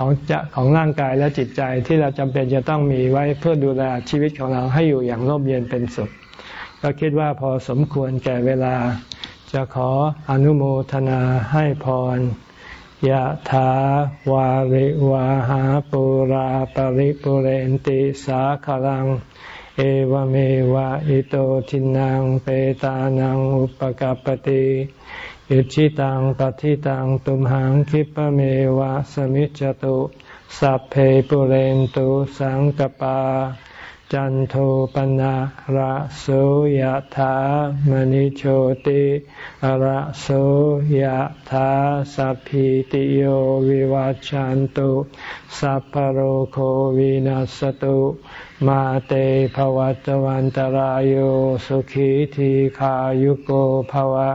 ของจะของร่างกายและจิตใจที่เราจำเป็นจะต้องมีไว้เพื่อดูแลชีวิตของเราให้อยู่อย่างร่มเย็นเป็นสุข ก็คิดว่าพอสมควรแก่เวลา จะขออนุโมทนาให้พรยะถาวาริวาหาปุราปริปุเรนติสาขลัง เอวเมวะอิโตทินังเปตานังอุปกปติ อิชิตังปฏิตังตุมหังคิปเมวะสมิจจตุสัพเพปุเรนตุสังกปา จันโทปนะระโสยธามณิโชติระโสยธาสัพพิติโยวิวัจจันตุสัพพโรโควินัสตุมาเตภวัตวันตารโยสุขีทีขายุโกภวะ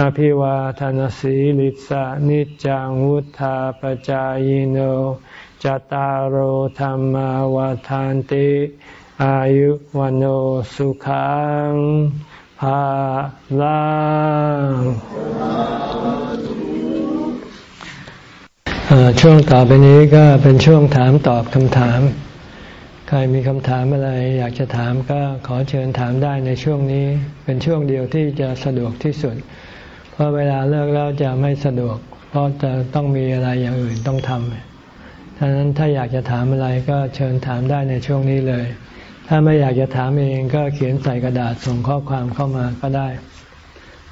อภิวาทานสีลิสานิจังวุธาปจายโนจตารโหธรรมวาทานติอายุวันโอสุขังภาลังช่วงต่อไปนี้ก็เป็นช่วงถามตอบคำถาม ใครมีคำถามอะไรอยากจะถามก็ขอเชิญถามได้ในช่วงนี้ เป็นช่วงเดียวที่จะสะดวกที่สุด เพราะเวลาเลิกแล้วจะไม่สะดวก เพราะจะต้องมีอะไรอย่างอื่นต้องทำดังนั้นถ้าอยากจะถามอะไรก็เชิญถามได้ในช่วงนี้เลย ถ้าไม่อยากจะถามเองก็เขียนใส่กระดาษส่งข้อความเข้ามาก็ได้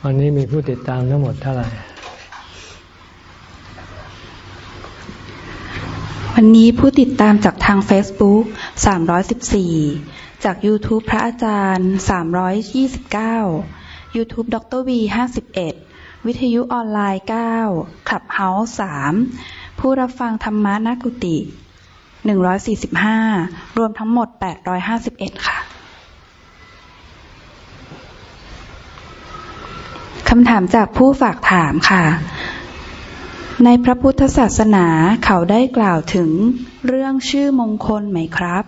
วันนี้มีผู้ติดตามทั้งหมดเท่าไหร่วันนี้ผู้ติดตามจากทาง Facebook 314 จาก YouTube พระอาจารย์ 329 YouTube ดร V 51 วิทยุออนไลน์9 Clubhouse 3ผู้รับฟังธรรมะนักกุติหนึ่งร้อยสี่สิบห้ารวมทั้งหมดแปดร้อยห้าสิบเอ็ดค่ะ คำถามจากผู้ฝากถามค่ะ ในพระพุทธศาสนาเขาได้กล่าวถึงเรื่องชื่อมงคลไหมครับ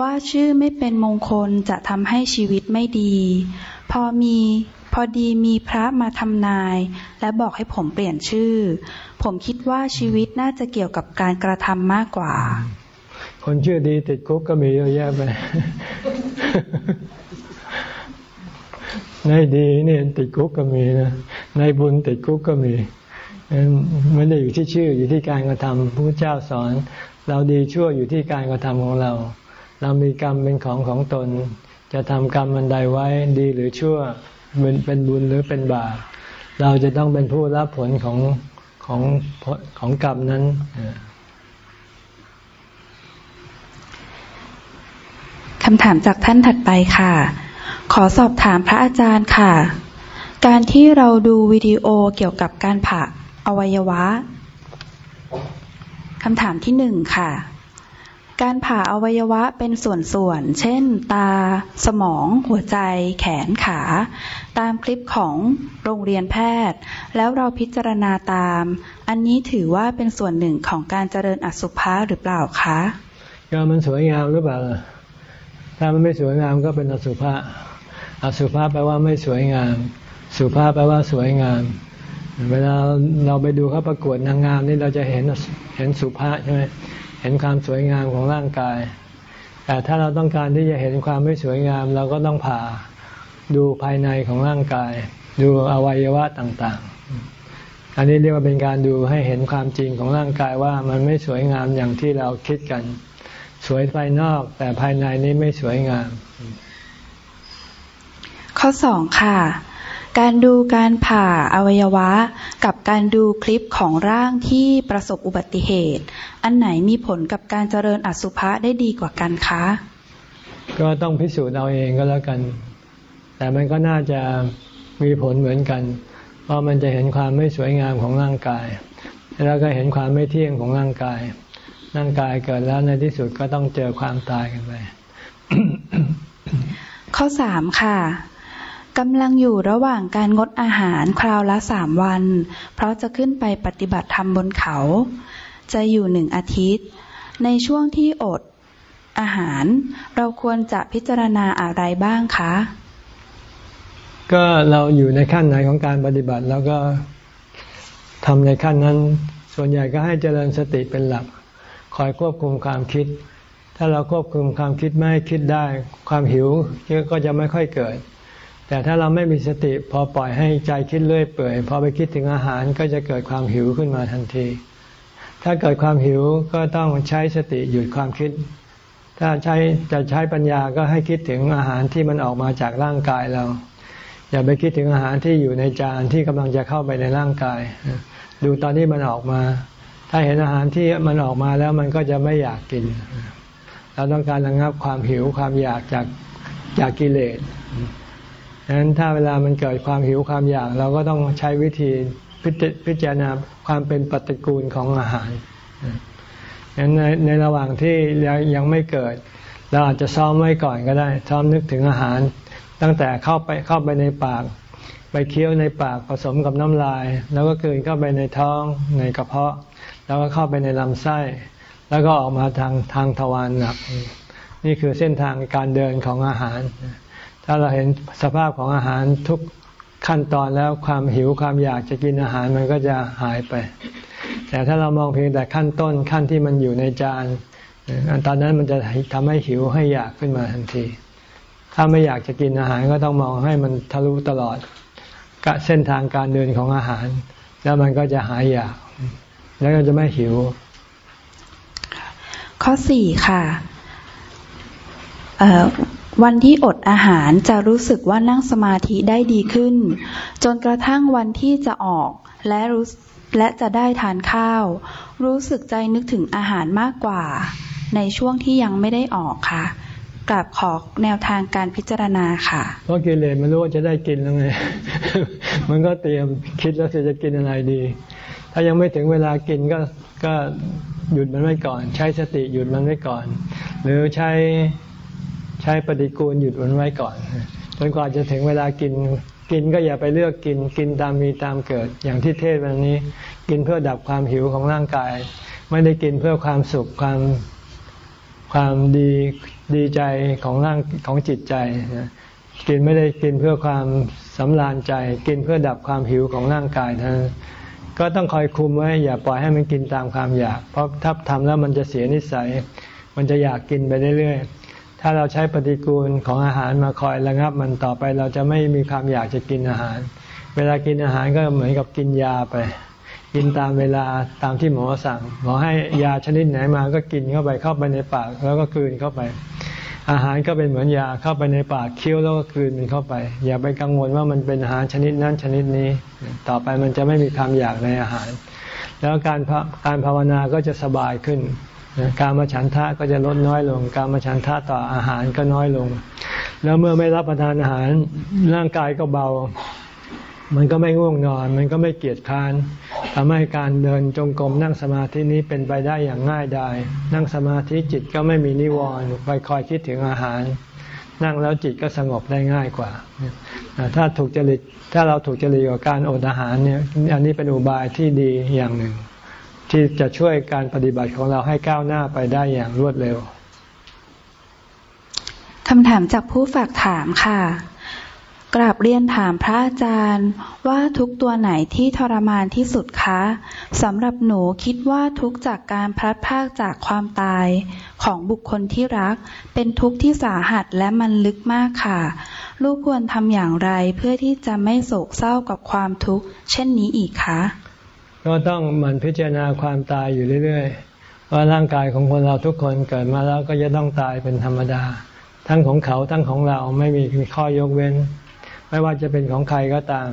ว่าชื่อไม่เป็นมงคลจะทำให้ชีวิตไม่ดี พอมี พอดีมีพระมาทำนาย และบอกให้ผมเปลี่ยนชื่อ ผมคิดว่าชีวิตน่าจะเกี่ยวกับการกระทำมากกว่า คนชื่อดีติดคุกก็มีเยอะแยะไปในดีเนี่ยติดคุกก็มีนะในบุญติดคุกก็มีไม่ได้อยู่ที่ชื่ออยู่ที่การกระทำพระเจ้าสอน เราดีชั่วอยู่ที่การกระทำของเรา เรามีกรรมเป็นของของตน จะทำกรรมมันใดไว้ดีหรือชั่ว เป็นเป็นบุญหรือเป็นบาปเราจะต้องเป็นผู้รับผลของของของกรรมนั้นคำถามจากท่านถัดไปค่ะ ขอสอบถามพระอาจารย์ค่ะ การที่เราดูวิดีโอเกี่ยวกับการผ่าอวัยวะคำถามที่หนึ่งค่ะ การผ่าอวัยวะเป็นส่วนๆ เช่น ตา สมอง หัวใจ แขน ขา ตามคลิปของโรงเรียนแพทย์ แล้วเราพิจารณาตาม อันนี้ถือว่าเป็นส่วนหนึ่งของการเจริญอสุภะหรือเปล่าคะก็มันสวยงามหรือเปล่า ถ้ามันไม่สวยงามก็เป็นอสุภะ อสุภะแปลว่าไม่สวยงาม สุภาพแปลว่าสวยงาม เวลาเราไปดูเขาประกวดนางงามนี่เราจะเห็นเห็นสุภาพใช่ไหม เห็นความสวยงามของร่างกาย แต่ถ้าเราต้องการที่จะเห็นความไม่สวยงาม เราก็ต้องผ่าดูภายในของร่างกาย ดูอวัยวะต่างๆ อันนี้เรียกว่าเป็นการดูให้เห็นความจริงของร่างกายว่ามันไม่สวยงามอย่างที่เราคิดกัน สวยภายนอก แต่ภายในนี้ไม่สวยงาม ข้อสองค่ะ การดูการผ่าอวัยวะ กับการดูคลิปของร่างที่ประสบอุบัติเหตุ อันไหนมีผลกับการเจริญอสุภะได้ดีกว่ากันคะ ก็ต้องพิสูจน์เอาเองก็แล้วกัน แต่มันก็น่าจะมีผลเหมือนกัน เพราะมันจะเห็นความไม่สวยงามของร่างกาย แล้วก็เห็นความไม่เที่ยงของร่างกาย ร่างกายเกิดแล้วในที่สุดก็ต้องเจอความตายกันไปข้อสามค่ะ กำลังอยู่ระหว่างการงดอาหารคราวละสามวัน เพราะจะขึ้นไปปฏิบัติธรรมบนเขา จะอยู่หนึ่งอาทิตย์ ในช่วงที่อดอาหาร เราควรจะพิจารณาอะไรบ้างคะ ก็เราอยู่ในขั้นไหนของการปฏิบัติแล้วก็ทำในขั้นนั้น ส่วนใหญ่ก็ให้เจริญสติเป็นหลัก คอยควบคุมความคิด ถ้าเราควบคุมความคิดไม่ให้คิดได้ ความหิวก็จะไม่ค่อยเกิด แต่ถ้าเราไม่มีสติพอปล่อยให้ใจคิดเรื่อยเปื่อยพอไปคิดถึงอาหารก็จะเกิดความหิวขึ้นมาทันที ถ้าเกิดความหิวก็ต้องใช้สติหยุดความคิด ถ้าใช้จะใช้ปัญญาก็ให้คิดถึงอาหารที่มันออกมาจากร่างกายเรา อย่าไปคิดถึงอาหารที่อยู่ในจานที่กำลังจะเข้าไปในร่างกาย ดูตอนที่มันออกมา ถ้าเห็นอาหารที่มันออกมาแล้วมันก็จะไม่อยากกิน เราต้องการระงับความหิวความอยากจากจากกิเลส ดังนั้นถ้าเวลามันเกิดความหิวความอยาก เราก็ต้องใช้วิธีพิจารณาความเป็นปฏิกูลของอาหารดังนั้นในในระหว่างที่ยังไม่เกิด เราอาจจะซ้อมไว้ก่อนก็ได้ ซ้อมนึกถึงอาหาร ตั้งแต่เข้าไปเข้าไปในปาก ไปเคี้ยวในปากผสมกับน้ำลาย แล้วก็คืนเข้าไปในท้องในกระเพาะ แล้วก็เข้าไปในลำไส้ แล้วก็ออกมาทางทางทวารหนัก นี่คือเส้นทางการเดินของอาหาร ถ้าเราเห็นสภาพของอาหารทุกขั้นตอนแล้วความหิวความอยากจะกินอาหารมันก็จะหายไป แต่ถ้าเรามองเพียงแต่ขั้นต้นขั้นที่มันอยู่ในจานตอนนั้นมันจะทำให้หิวให้อยากขึ้นมาทันที ถ้าไม่อยากจะกินอาหารก็ต้องมองให้มันทะลุตลอดกเส้นทางการเดินของอาหาร แล้วมันก็จะหายอยาก แล้วก็จะไม่หิว ข้อสี่ค่ะ วันที่อดอาหารจะรู้สึกว่านั่งสมาธิได้ดีขึ้น จนกระทั่งวันที่จะออกและรู้และจะได้ทานข้าว รู้สึกใจนึกถึงอาหารมากกว่า ในช่วงที่ยังไม่ได้ออกค่ะกลับขอแนวทางการพิจารณาค่ะเพราะกิเลสมันรู้ว่าจะได้กินแล้วไงมันก็เตรียมคิดแล้วจะกินอะไรดี ถ้ายังไม่ถึงเวลากินก็ก็หยุดมันไว้ก่อน ใช้สติหยุดมันไว้ก่อน หรือใช้ ใช้ปฏิกูลหยุดมันไว้ก่อนจนกว่าจะถึงเวลากินกินก็อย่าไปเลือกกินกินตามมีตามเกิด อย่างที่เทศวันนี้ กินเพื่อดับความหิวของร่างกาย ไม่ได้กินเพื่อความสุขความความดีดีใจของร่างของจิตใจกินไม่ได้กินเพื่อความสำราญใจ กินเพื่อดับความหิวของร่างกายเท่านั้นก็ต้องคอยคุมไว้อย่าปล่อยให้มันกินตามความอยาก เพราะถ้าทำแล้วมันจะเสียนิสัย มันจะอยากกินไปเรื่อยๆ ถ้าเราใช้ปฏิกูลของอาหารมาคอยระงับมันต่อไปเราจะไม่มีความอยากจะกินอาหาร เวลากินอาหารก็เหมือนกับกินยาไป กินตามเวลาตามที่หมอสั่ง หมอให้ยาชนิดไหนมาก็กินเข้าไปเข้าไปในปากแล้วก็คืนเข้าไป อาหารก็เป็นเหมือนยาเข้าไปในปากเคี้ยวแล้วก็คืนมันเข้าไป อย่าไปกังวลว่ามันเป็นอาหารชนิดนั้นชนิดนี้ ต่อไปมันจะไม่มีความอยากในอาหาร แล้วการการภาวนาก็จะสบายขึ้น การมาฉันทะก็จะลดน้อยลง การมาฉันทะต่ออาหารก็น้อยลง แล้วเมื่อไม่รับประทานอาหารร่างกายก็เบา มันก็ไม่ง่วงนอน มันก็ไม่เกียจค้านทำให้การเดินจงกรมนั่งสมาธินี้เป็นไปได้อย่างง่ายดายนั่งสมาธิจิตก็ไม่มีนิวรณ์ไปคอยคิดถึงอาหาร นั่งแล้วจิตก็สงบได้ง่ายกว่า ถ้าถูกจริตถ้าเราถูกจริตกับการอดอาหารเนี่ยอันนี้เป็นอุบายที่ดีอย่างหนึ่ง ที่จะช่วยการปฏิบัติของเราให้ก้าวหน้าไปได้อย่างรวดเร็วคำถามจากผู้ฝากถามค่ะ กราบเรียนถามพระอาจารย์ว่าทุกตัวไหนที่ทรมานที่สุดคะสำหรับหนูคิดว่าทุกจากการพลัดพรากจากความตายของบุคคลที่รัก เป็นทุกข์ที่สาหัสและมันลึกมากค่ะ ลูกควรทำอย่างไรเพื่อที่จะไม่โศกเศร้ากับความทุกข์เช่นนี้อีกคะ ก็ต้องมันพิจารณาความตายอยู่เรื่อยๆ ว่าร่างกายของคนเราทุกคนเกิดมาแล้วก็จะต้องตายเป็นธรรมดา ทั้งของเขาทั้งของเราไม่มีข้อยกเว้น ไม่ว่าจะเป็นของใครก็ตาม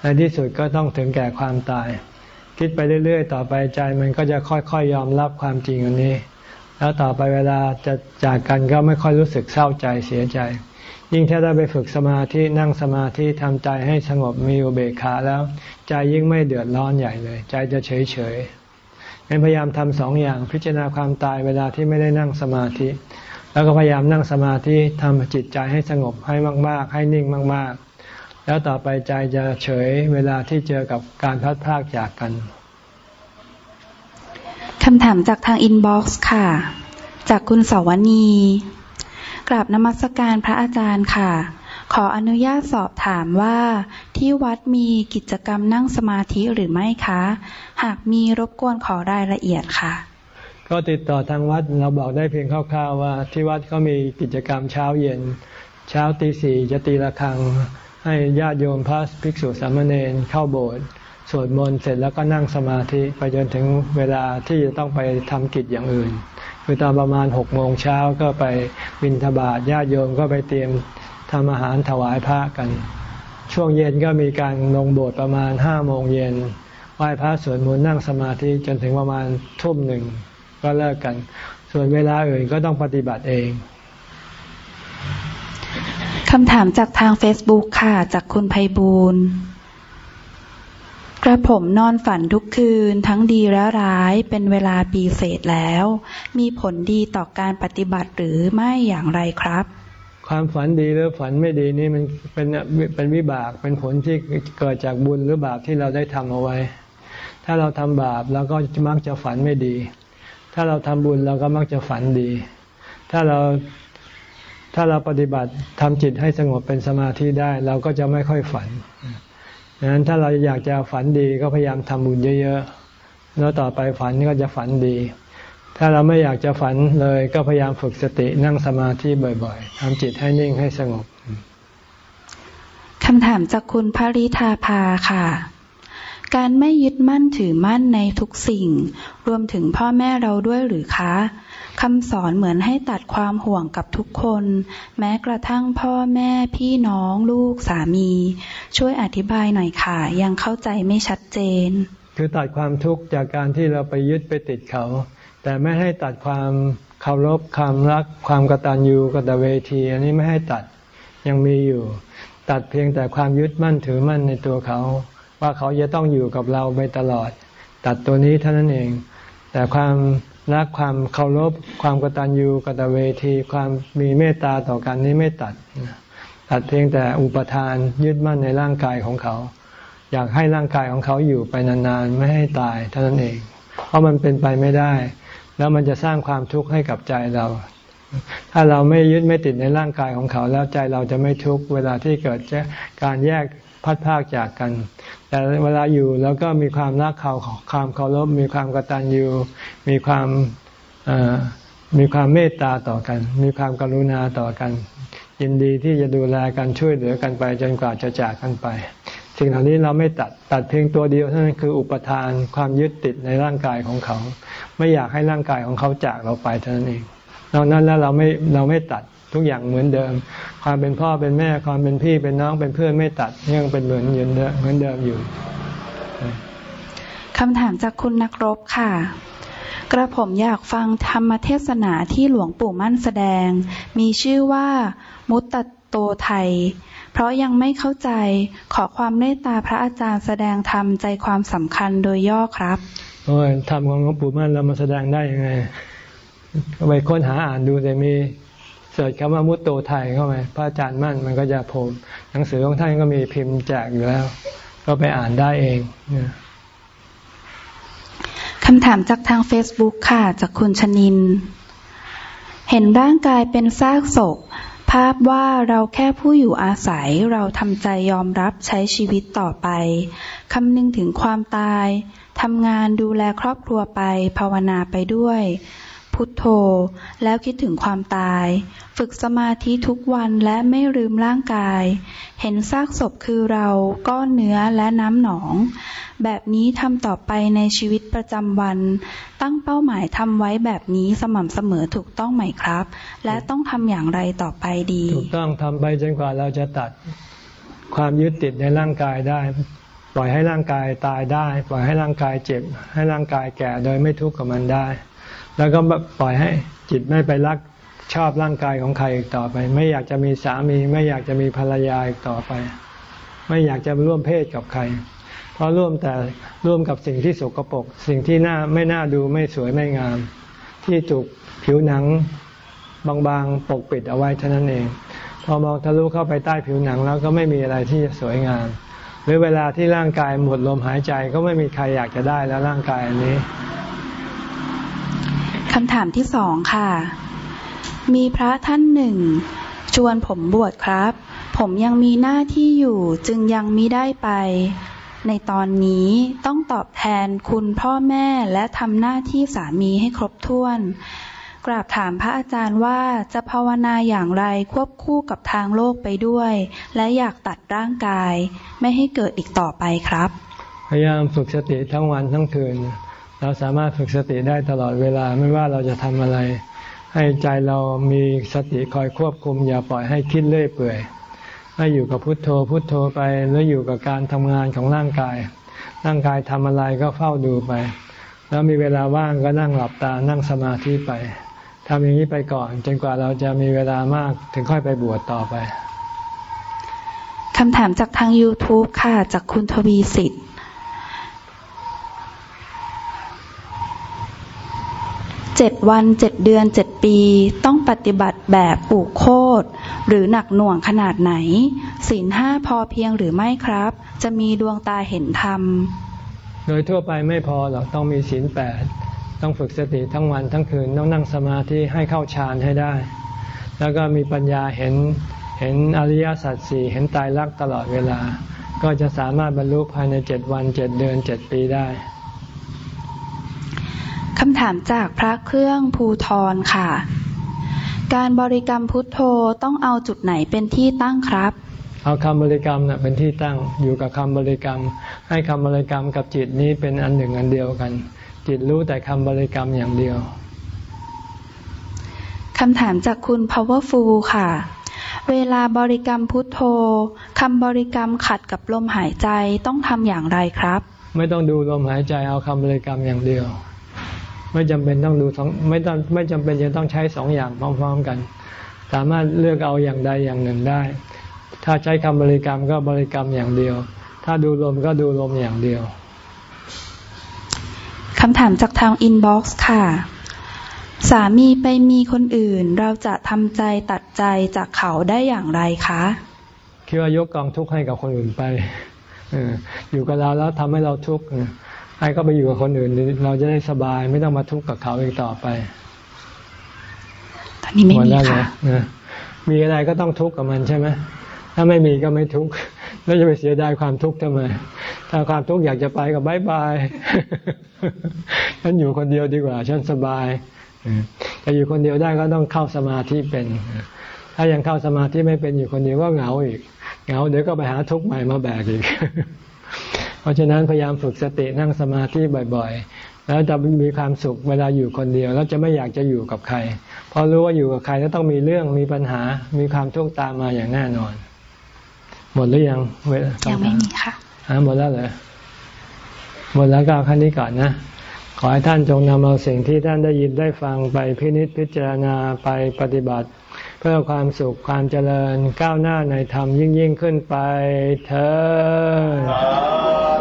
ในที่สุดก็ต้องถึงแก่ความตาย คิดไปเรื่อยๆ ต่อไปใจมันก็จะค่อยๆยยอมรับความจริงอันนี้ แล้วต่อไปเวลาจะจากกันก็ไม่ค่อยรู้สึกเศร้าใจเสียใจ ยิ่งถ้าได้ไปฝึกสมาธินั่งสมาธิทำใจให้สงบมีอุเบกขาแล้ว ใจยิ่งไม่เดือดร้อนใหญ่เลย ใจจะเฉยๆงั้นพยายามทำสองอย่างพิจารณาความตายเวลาที่ไม่ได้นั่งสมาธิ แล้วก็พยายามนั่งสมาธิทำจิตใจให้สงบให้มาก ๆ ให้นิ่งมาก ๆ แล้วต่อไปใจจะเฉยเวลาที่เจอกับการพลัดพรากจากกันคำถามจากทาง inbox ค่ะ จากคุณเสาวนีย์ กราบนมัสการพระอาจารย์ค่ะ ขออนุญาตสอบถามว่า ที่วัดมีกิจกรรมนั่งสมาธิหรือไม่คะ หากมีรบกวนขอรายละเอียดค่ะ ก็ติดต่อทางวัดเราบอกได้เพียงคร่าวๆว่า ที่วัดก็มีกิจกรรมเช้าเย็น เช้าตีสี่จะตีละครัง ให้ญาติโยมพระภิกษุสามเณรเข้าโบสถ์สวดมนต์เสร็จแล้วก็นั่งสมาธิไปจนถึงเวลาที่จะต้องไปทำกิจอย่างอื่น คือตอนประมาณหกโมงเช้าก็ไปบิณฑบาตญาติโยมก็ไปเตรียมทำอาหารถวายพระกัน ช่วงเย็นก็มีการลงโบสถ์ประมาณห้าโมงเย็นไหว้พระสวดมนต์นั่งสมาธิจนถึงประมาณทุ่มหนึ่งก็เลิกกัน ส่วนเวลาอื่นก็ต้องปฏิบัติเองคำถามจากทาง Facebook ค่ะ จากคุณไพบูล กระผมนอนฝันทุกคืนทั้งดีและร้ายเป็นเวลาปีเศษแล้ว มีผลดีต่อการปฏิบัติหรือไม่อย่างไรครับ ความฝันดีหรือฝันไม่ดีนี่มันเป็นเป็นวิบากเป็นผลที่เกิดจากบุญหรือบาปที่เราได้ทำเอาไว้ ถ้าเราทำบาปเราก็มักจะฝันไม่ดี ถ้าเราทำบุญเราก็มักจะฝันดี ถ้าเราถ้าเราปฏิบัติทำจิตให้สงบเป็นสมาธิได้ เราก็จะไม่ค่อยฝัน ดังนั้นถ้าเราอยากจะฝันดีก็พยายามทำบุญเยอะๆ แล้วต่อไปฝันก็จะฝันดี ถ้าเราไม่อยากจะฝันเลยก็พยายามฝึกสตินั่งสมาธิบ่อยๆทำจิตให้นิ่งให้สงบคำถามจากคุณภริธาภาค่ะ การไม่ยึดมั่นถือมั่นในทุกสิ่ง รวมถึงพ่อแม่เราด้วยหรือคะ คำสอนเหมือนให้ตัดความห่วงกับทุกคน แม้กระทั่งพ่อแม่พี่น้องลูกสามี ช่วยอธิบายหน่อยค่ะ ยังเข้าใจไม่ชัดเจน คือตัดความทุกข์จากการที่เราไปยึดไปติดเขา แต่ไม่ให้ตัดความเคารพความรัก ความกตัญญูกตเวที อันนี้ไม่ให้ตัดยังมีอยู่ ตัดเพียงแต่ความยึดมั่นถือมั่นในตัวเขา ว่าเขาจะต้องอยู่กับเราไปตลอด ตัดตัวนี้เท่านั้นเอง แต่ความ รักความเคารพความกตัญญูกตเวที ความมีเมตตาต่อกันนี้ไม่ตัด ตัดเพียงแต่อุปทานยึดมั่นในร่างกายของเขา อยากให้ร่างกายของเขาอยู่ไปนานๆ ไม่ให้ตายเท่านั้นเอง เพราะมันเป็นไปไม่ได้ แล้วมันจะสร้างความทุกข์ให้กับใจเรา ถ้าเราไม่ยึดไม่ติดในร่างกายของเขา แล้วใจเราจะไม่ทุกข์เวลาที่เกิดการแยก พัดพากจากกัน แต่เวลาอยู่แล้วก็มีความรักเขาความเคารพมีความกตัญญูมีความมีความเมตตาต่อกัน มีความกรุณาต่อกัน ยินดีที่จะดูแลกันช่วยเหลือกันไป จนกว่าจะจากกันไปสิ่งเหล่านี้เราไม่ตัดตัดเพียงตัวเดียวเท่านั้นคืออุปทานความยึดติดในร่างกายของเขา ไม่อยากให้ร่างกายของเขาจากเราไปเท่านั้นเองนอกนั้นแล้วเราไม่เราไม่ตัด ทุกอย่างเหมือนเดิม ความเป็นพ่อเป็นแม่ความเป็นพี่เป็นน้องเป็นเพื่อนไม่ตัดยังเป็นเหมือนเหมือนเดิมเหมือนเดิมอยู่คำถามจากคุณนักรบค่ะ กระผมอยากฟังธรรมเทศนาที่หลวงปู่มั่นแสดง มีชื่อว่า มุตตโตไทย เพราะยังไม่เข้าใจขอความเมตตาพระอาจารย์แสดงธรรมใจความสำคัญโดยย่อครับโอ้ยธรรมของหลวงปู่มั่นเรามาแสดงได้ยังไงก็ไปค้นหาอ่านดูแต่มี เสิร์ชคำว่ามุตโตไทยเข้าไปพระอาจารย์มั่นมันก็จะโผล่หนังสือของท่านก็มีพิมพ์แจกอยู่แล้ว ก็ไปอ่านได้เองคำถามจากทาง Facebook ค่ะ จากคุณชนิน เห็นร่างกายเป็นซากศพ ภาพว่าเราแค่ผู้อยู่อาศัยเราทำใจยอมรับใช้ชีวิตต่อไปคำนึงถึงความตายทำงานดูแลครอบครัวไปภาวนาไปด้วย พุทโธ แล้วคิดถึงความตาย ฝึกสมาธิทุกวันและไม่ลืมร่างกาย เห็นซากศพคือเราก้อนเนื้อและน้ำหนอง แบบนี้ทำต่อไปในชีวิตประจำวัน ตั้งเป้าหมายทำไว้แบบนี้สม่ำเสมอถูกต้องไหมครับ และต้องทำอย่างไรต่อไปดี ถูกต้องทำไปจนกว่าเราจะตัดความยึดติดในร่างกายได้ปล่อยให้ร่างกายตายได้ ปล่อยให้ร่างกายเจ็บ ให้ร่างกายแก่โดยไม่ทุกข์กับมันได้ แล้วก็ปล่อยให้จิตไม่ไปรักชอบร่างกายของใครอีกต่อไป ไม่อยากจะมีสามี ไม่อยากจะมีภรรยาอีกต่อไป ไม่อยากจะร่วมเพศกับใคร เพราะร่วมแต่ร่วมกับสิ่งที่สกปรกสิ่งที่น่าไม่น่าดูไม่สวยไม่งาม ที่ถูกผิวหนังบางๆปกปิดเอาไว้เท่านั้นเอง พอมองทะลุเข้าไปใต้ผิวหนังแล้วก็ไม่มีอะไรที่สวยงาม หรือเวลาที่ร่างกายหมดลมหายใจก็ไม่มีใครอยากจะได้แล้วร่างกายอันนี้ำถามที่สองค่ะ มีพระท่านหนึ่ง ชวนผมบวชครับ ผมยังมีหน้าที่อยู่จึงยังมิได้ไป ในตอนนี้ต้องตอบแทนคุณพ่อแม่และทำหน้าที่สามีให้ครบถ้วน กราบถามพระอาจารย์ว่าจะภาวนาอย่างไรควบคู่กับทางโลกไปด้วย และอยากตัดร่างกาย ไม่ให้เกิดอีกต่อไปครับ พยายามฝึกสติทั้งวันทั้งคืน เราสามารถฝึกสติได้ตลอดเวลาไม่ว่าเราจะทำอะไร ให้ใจเรามีสติคอยควบคุม อย่าปล่อยให้คิดเลื่อยเปื่อยให้อยู่กับพุทโธพุทโธไปแล้วอยู่กับการทำงานของร่างกาย ร่างกายทำอะไรก็เฝ้าดูไป แล้วมีเวลาว่างก็นั่งหลับตานั่งสมาธิไปทำอย่างนี้ไปก่อน จนกว่าเราจะมีเวลามากถึงค่อยไปบวชต่อไปคำถามจากทาง YouTube ค่ะ จากคุณทวีสิทธิ์ เจ็ดวันเจ็ดเดือนเจ็ดปี ต้องปฏิบัติแบบปลูกโคดหรือหนักหน่วงขนาดไหนศีลห้าพอเพียงหรือไม่ครับ จะมีดวงตาเห็นธรรม โดยทั่วไปไม่พอหรอกต้องมีศีลแปดต้องฝึกสติทั้งวันทั้งคืนต้องนั่งสมาธิให้เข้าฌานให้ได้ แล้วก็มีปัญญาเห็นเห็นอริยสัจสี่เห็นตายรักตลอดเวลา ก็จะสามารถบรรลุภายในเจ็ดวันเจ็ดเดือนเจ็ดปีได้ คำถามจากพระเครื่องภูทรค่ะ การบริกรรมพุทโธต้องเอาจุดไหนเป็นที่ตั้งครับ เอาคำบริกรรมนะเป็นที่ตั้งอยู่กับคำบริกรรม ให้คำบริกรรมกับจิตนี้เป็นอันหนึ่งอันเดียวกัน จิตรู้แต่คำบริกรรมอย่างเดียวคำถามจากคุณ powerful ค่ะ เวลาบริกรรมพุทโธคำบริกรรมขัดกับลมหายใจต้องทำอย่างไรครับ ไม่ต้องดูลมหายใจเอาคำบริกรรมอย่างเดียว ไม่จำเป็นต้องดูสองไม่ต้องไม่จำเป็นจะต้องใช้สองอย่างพร้อม ๆกัน สามารถเลือกเอาอย่างใดอย่างหนึ่งได้ ถ้าใช้คำบริกรรมก็บริกรรมอย่างเดียว ถ้าดูลมก็ดูลมอย่างเดียวคำถามจากทางอินบ็อกซ์ค่ะ สามีไปมีคนอื่น เราจะทำใจตัดใจจากเขาได้อย่างไรคะคิดว่ายกกองทุกข์ให้กับคนอื่นไปอยู่กับเราแล้วทำให้เราทุกข์ ให้เขาไปอยู่กับคนอื่น เราจะได้สบายไม่ต้องมาทุกข์กับเขาอีกต่อไป ตอนนี้ไม่มีค่ะมีอะไรก็ต้องทุกข์กับมันใช่ไหมถ้าไม่มีก็ไม่ทุกข์แล้วจะไปเสียดายความทุกข์ทำไม ถ้าความทุกข์อยากจะไปก็บายบายฉันอยู่คนเดียวดีกว่า ฉันสบายจะอยู่คนเดียวได้ก็ต้องเข้าสมาธิเป็น ถ้ายังเข้าสมาธิไม่เป็นอยู่คนเดียวก็เหงาอีก เหงาเดี๋ยวก็ไปหาทุกข์ใหม่มาแบกอีก เพราะฉะนั้นพยายามฝึกสตินั่งสมาธิบ่อยๆ แล้วจะมีความสุขเวลาอยู่คนเดียว แล้วจะไม่อยากจะอยู่กับใคร เพราะรู้ว่าอยู่กับใครก็ต้องมีเรื่องมีปัญหา มีความทุกข์ตามมาอย่างแน่นอน หมดหรือยังเวลายังไม่มีค่ะหมดแล้วเหรอหมดแล้วก็เอาขั้นนี้ก่อนนะขอให้ท่านจงนำเอาสิ่งที่ท่านได้ยินได้ฟังไปพินิจพิจารณาไปปฏิบัติ เพื่อความสุขความเจริญก้าวหน้าในธรรมยิ่งยิ่งขึ้นไปเธอ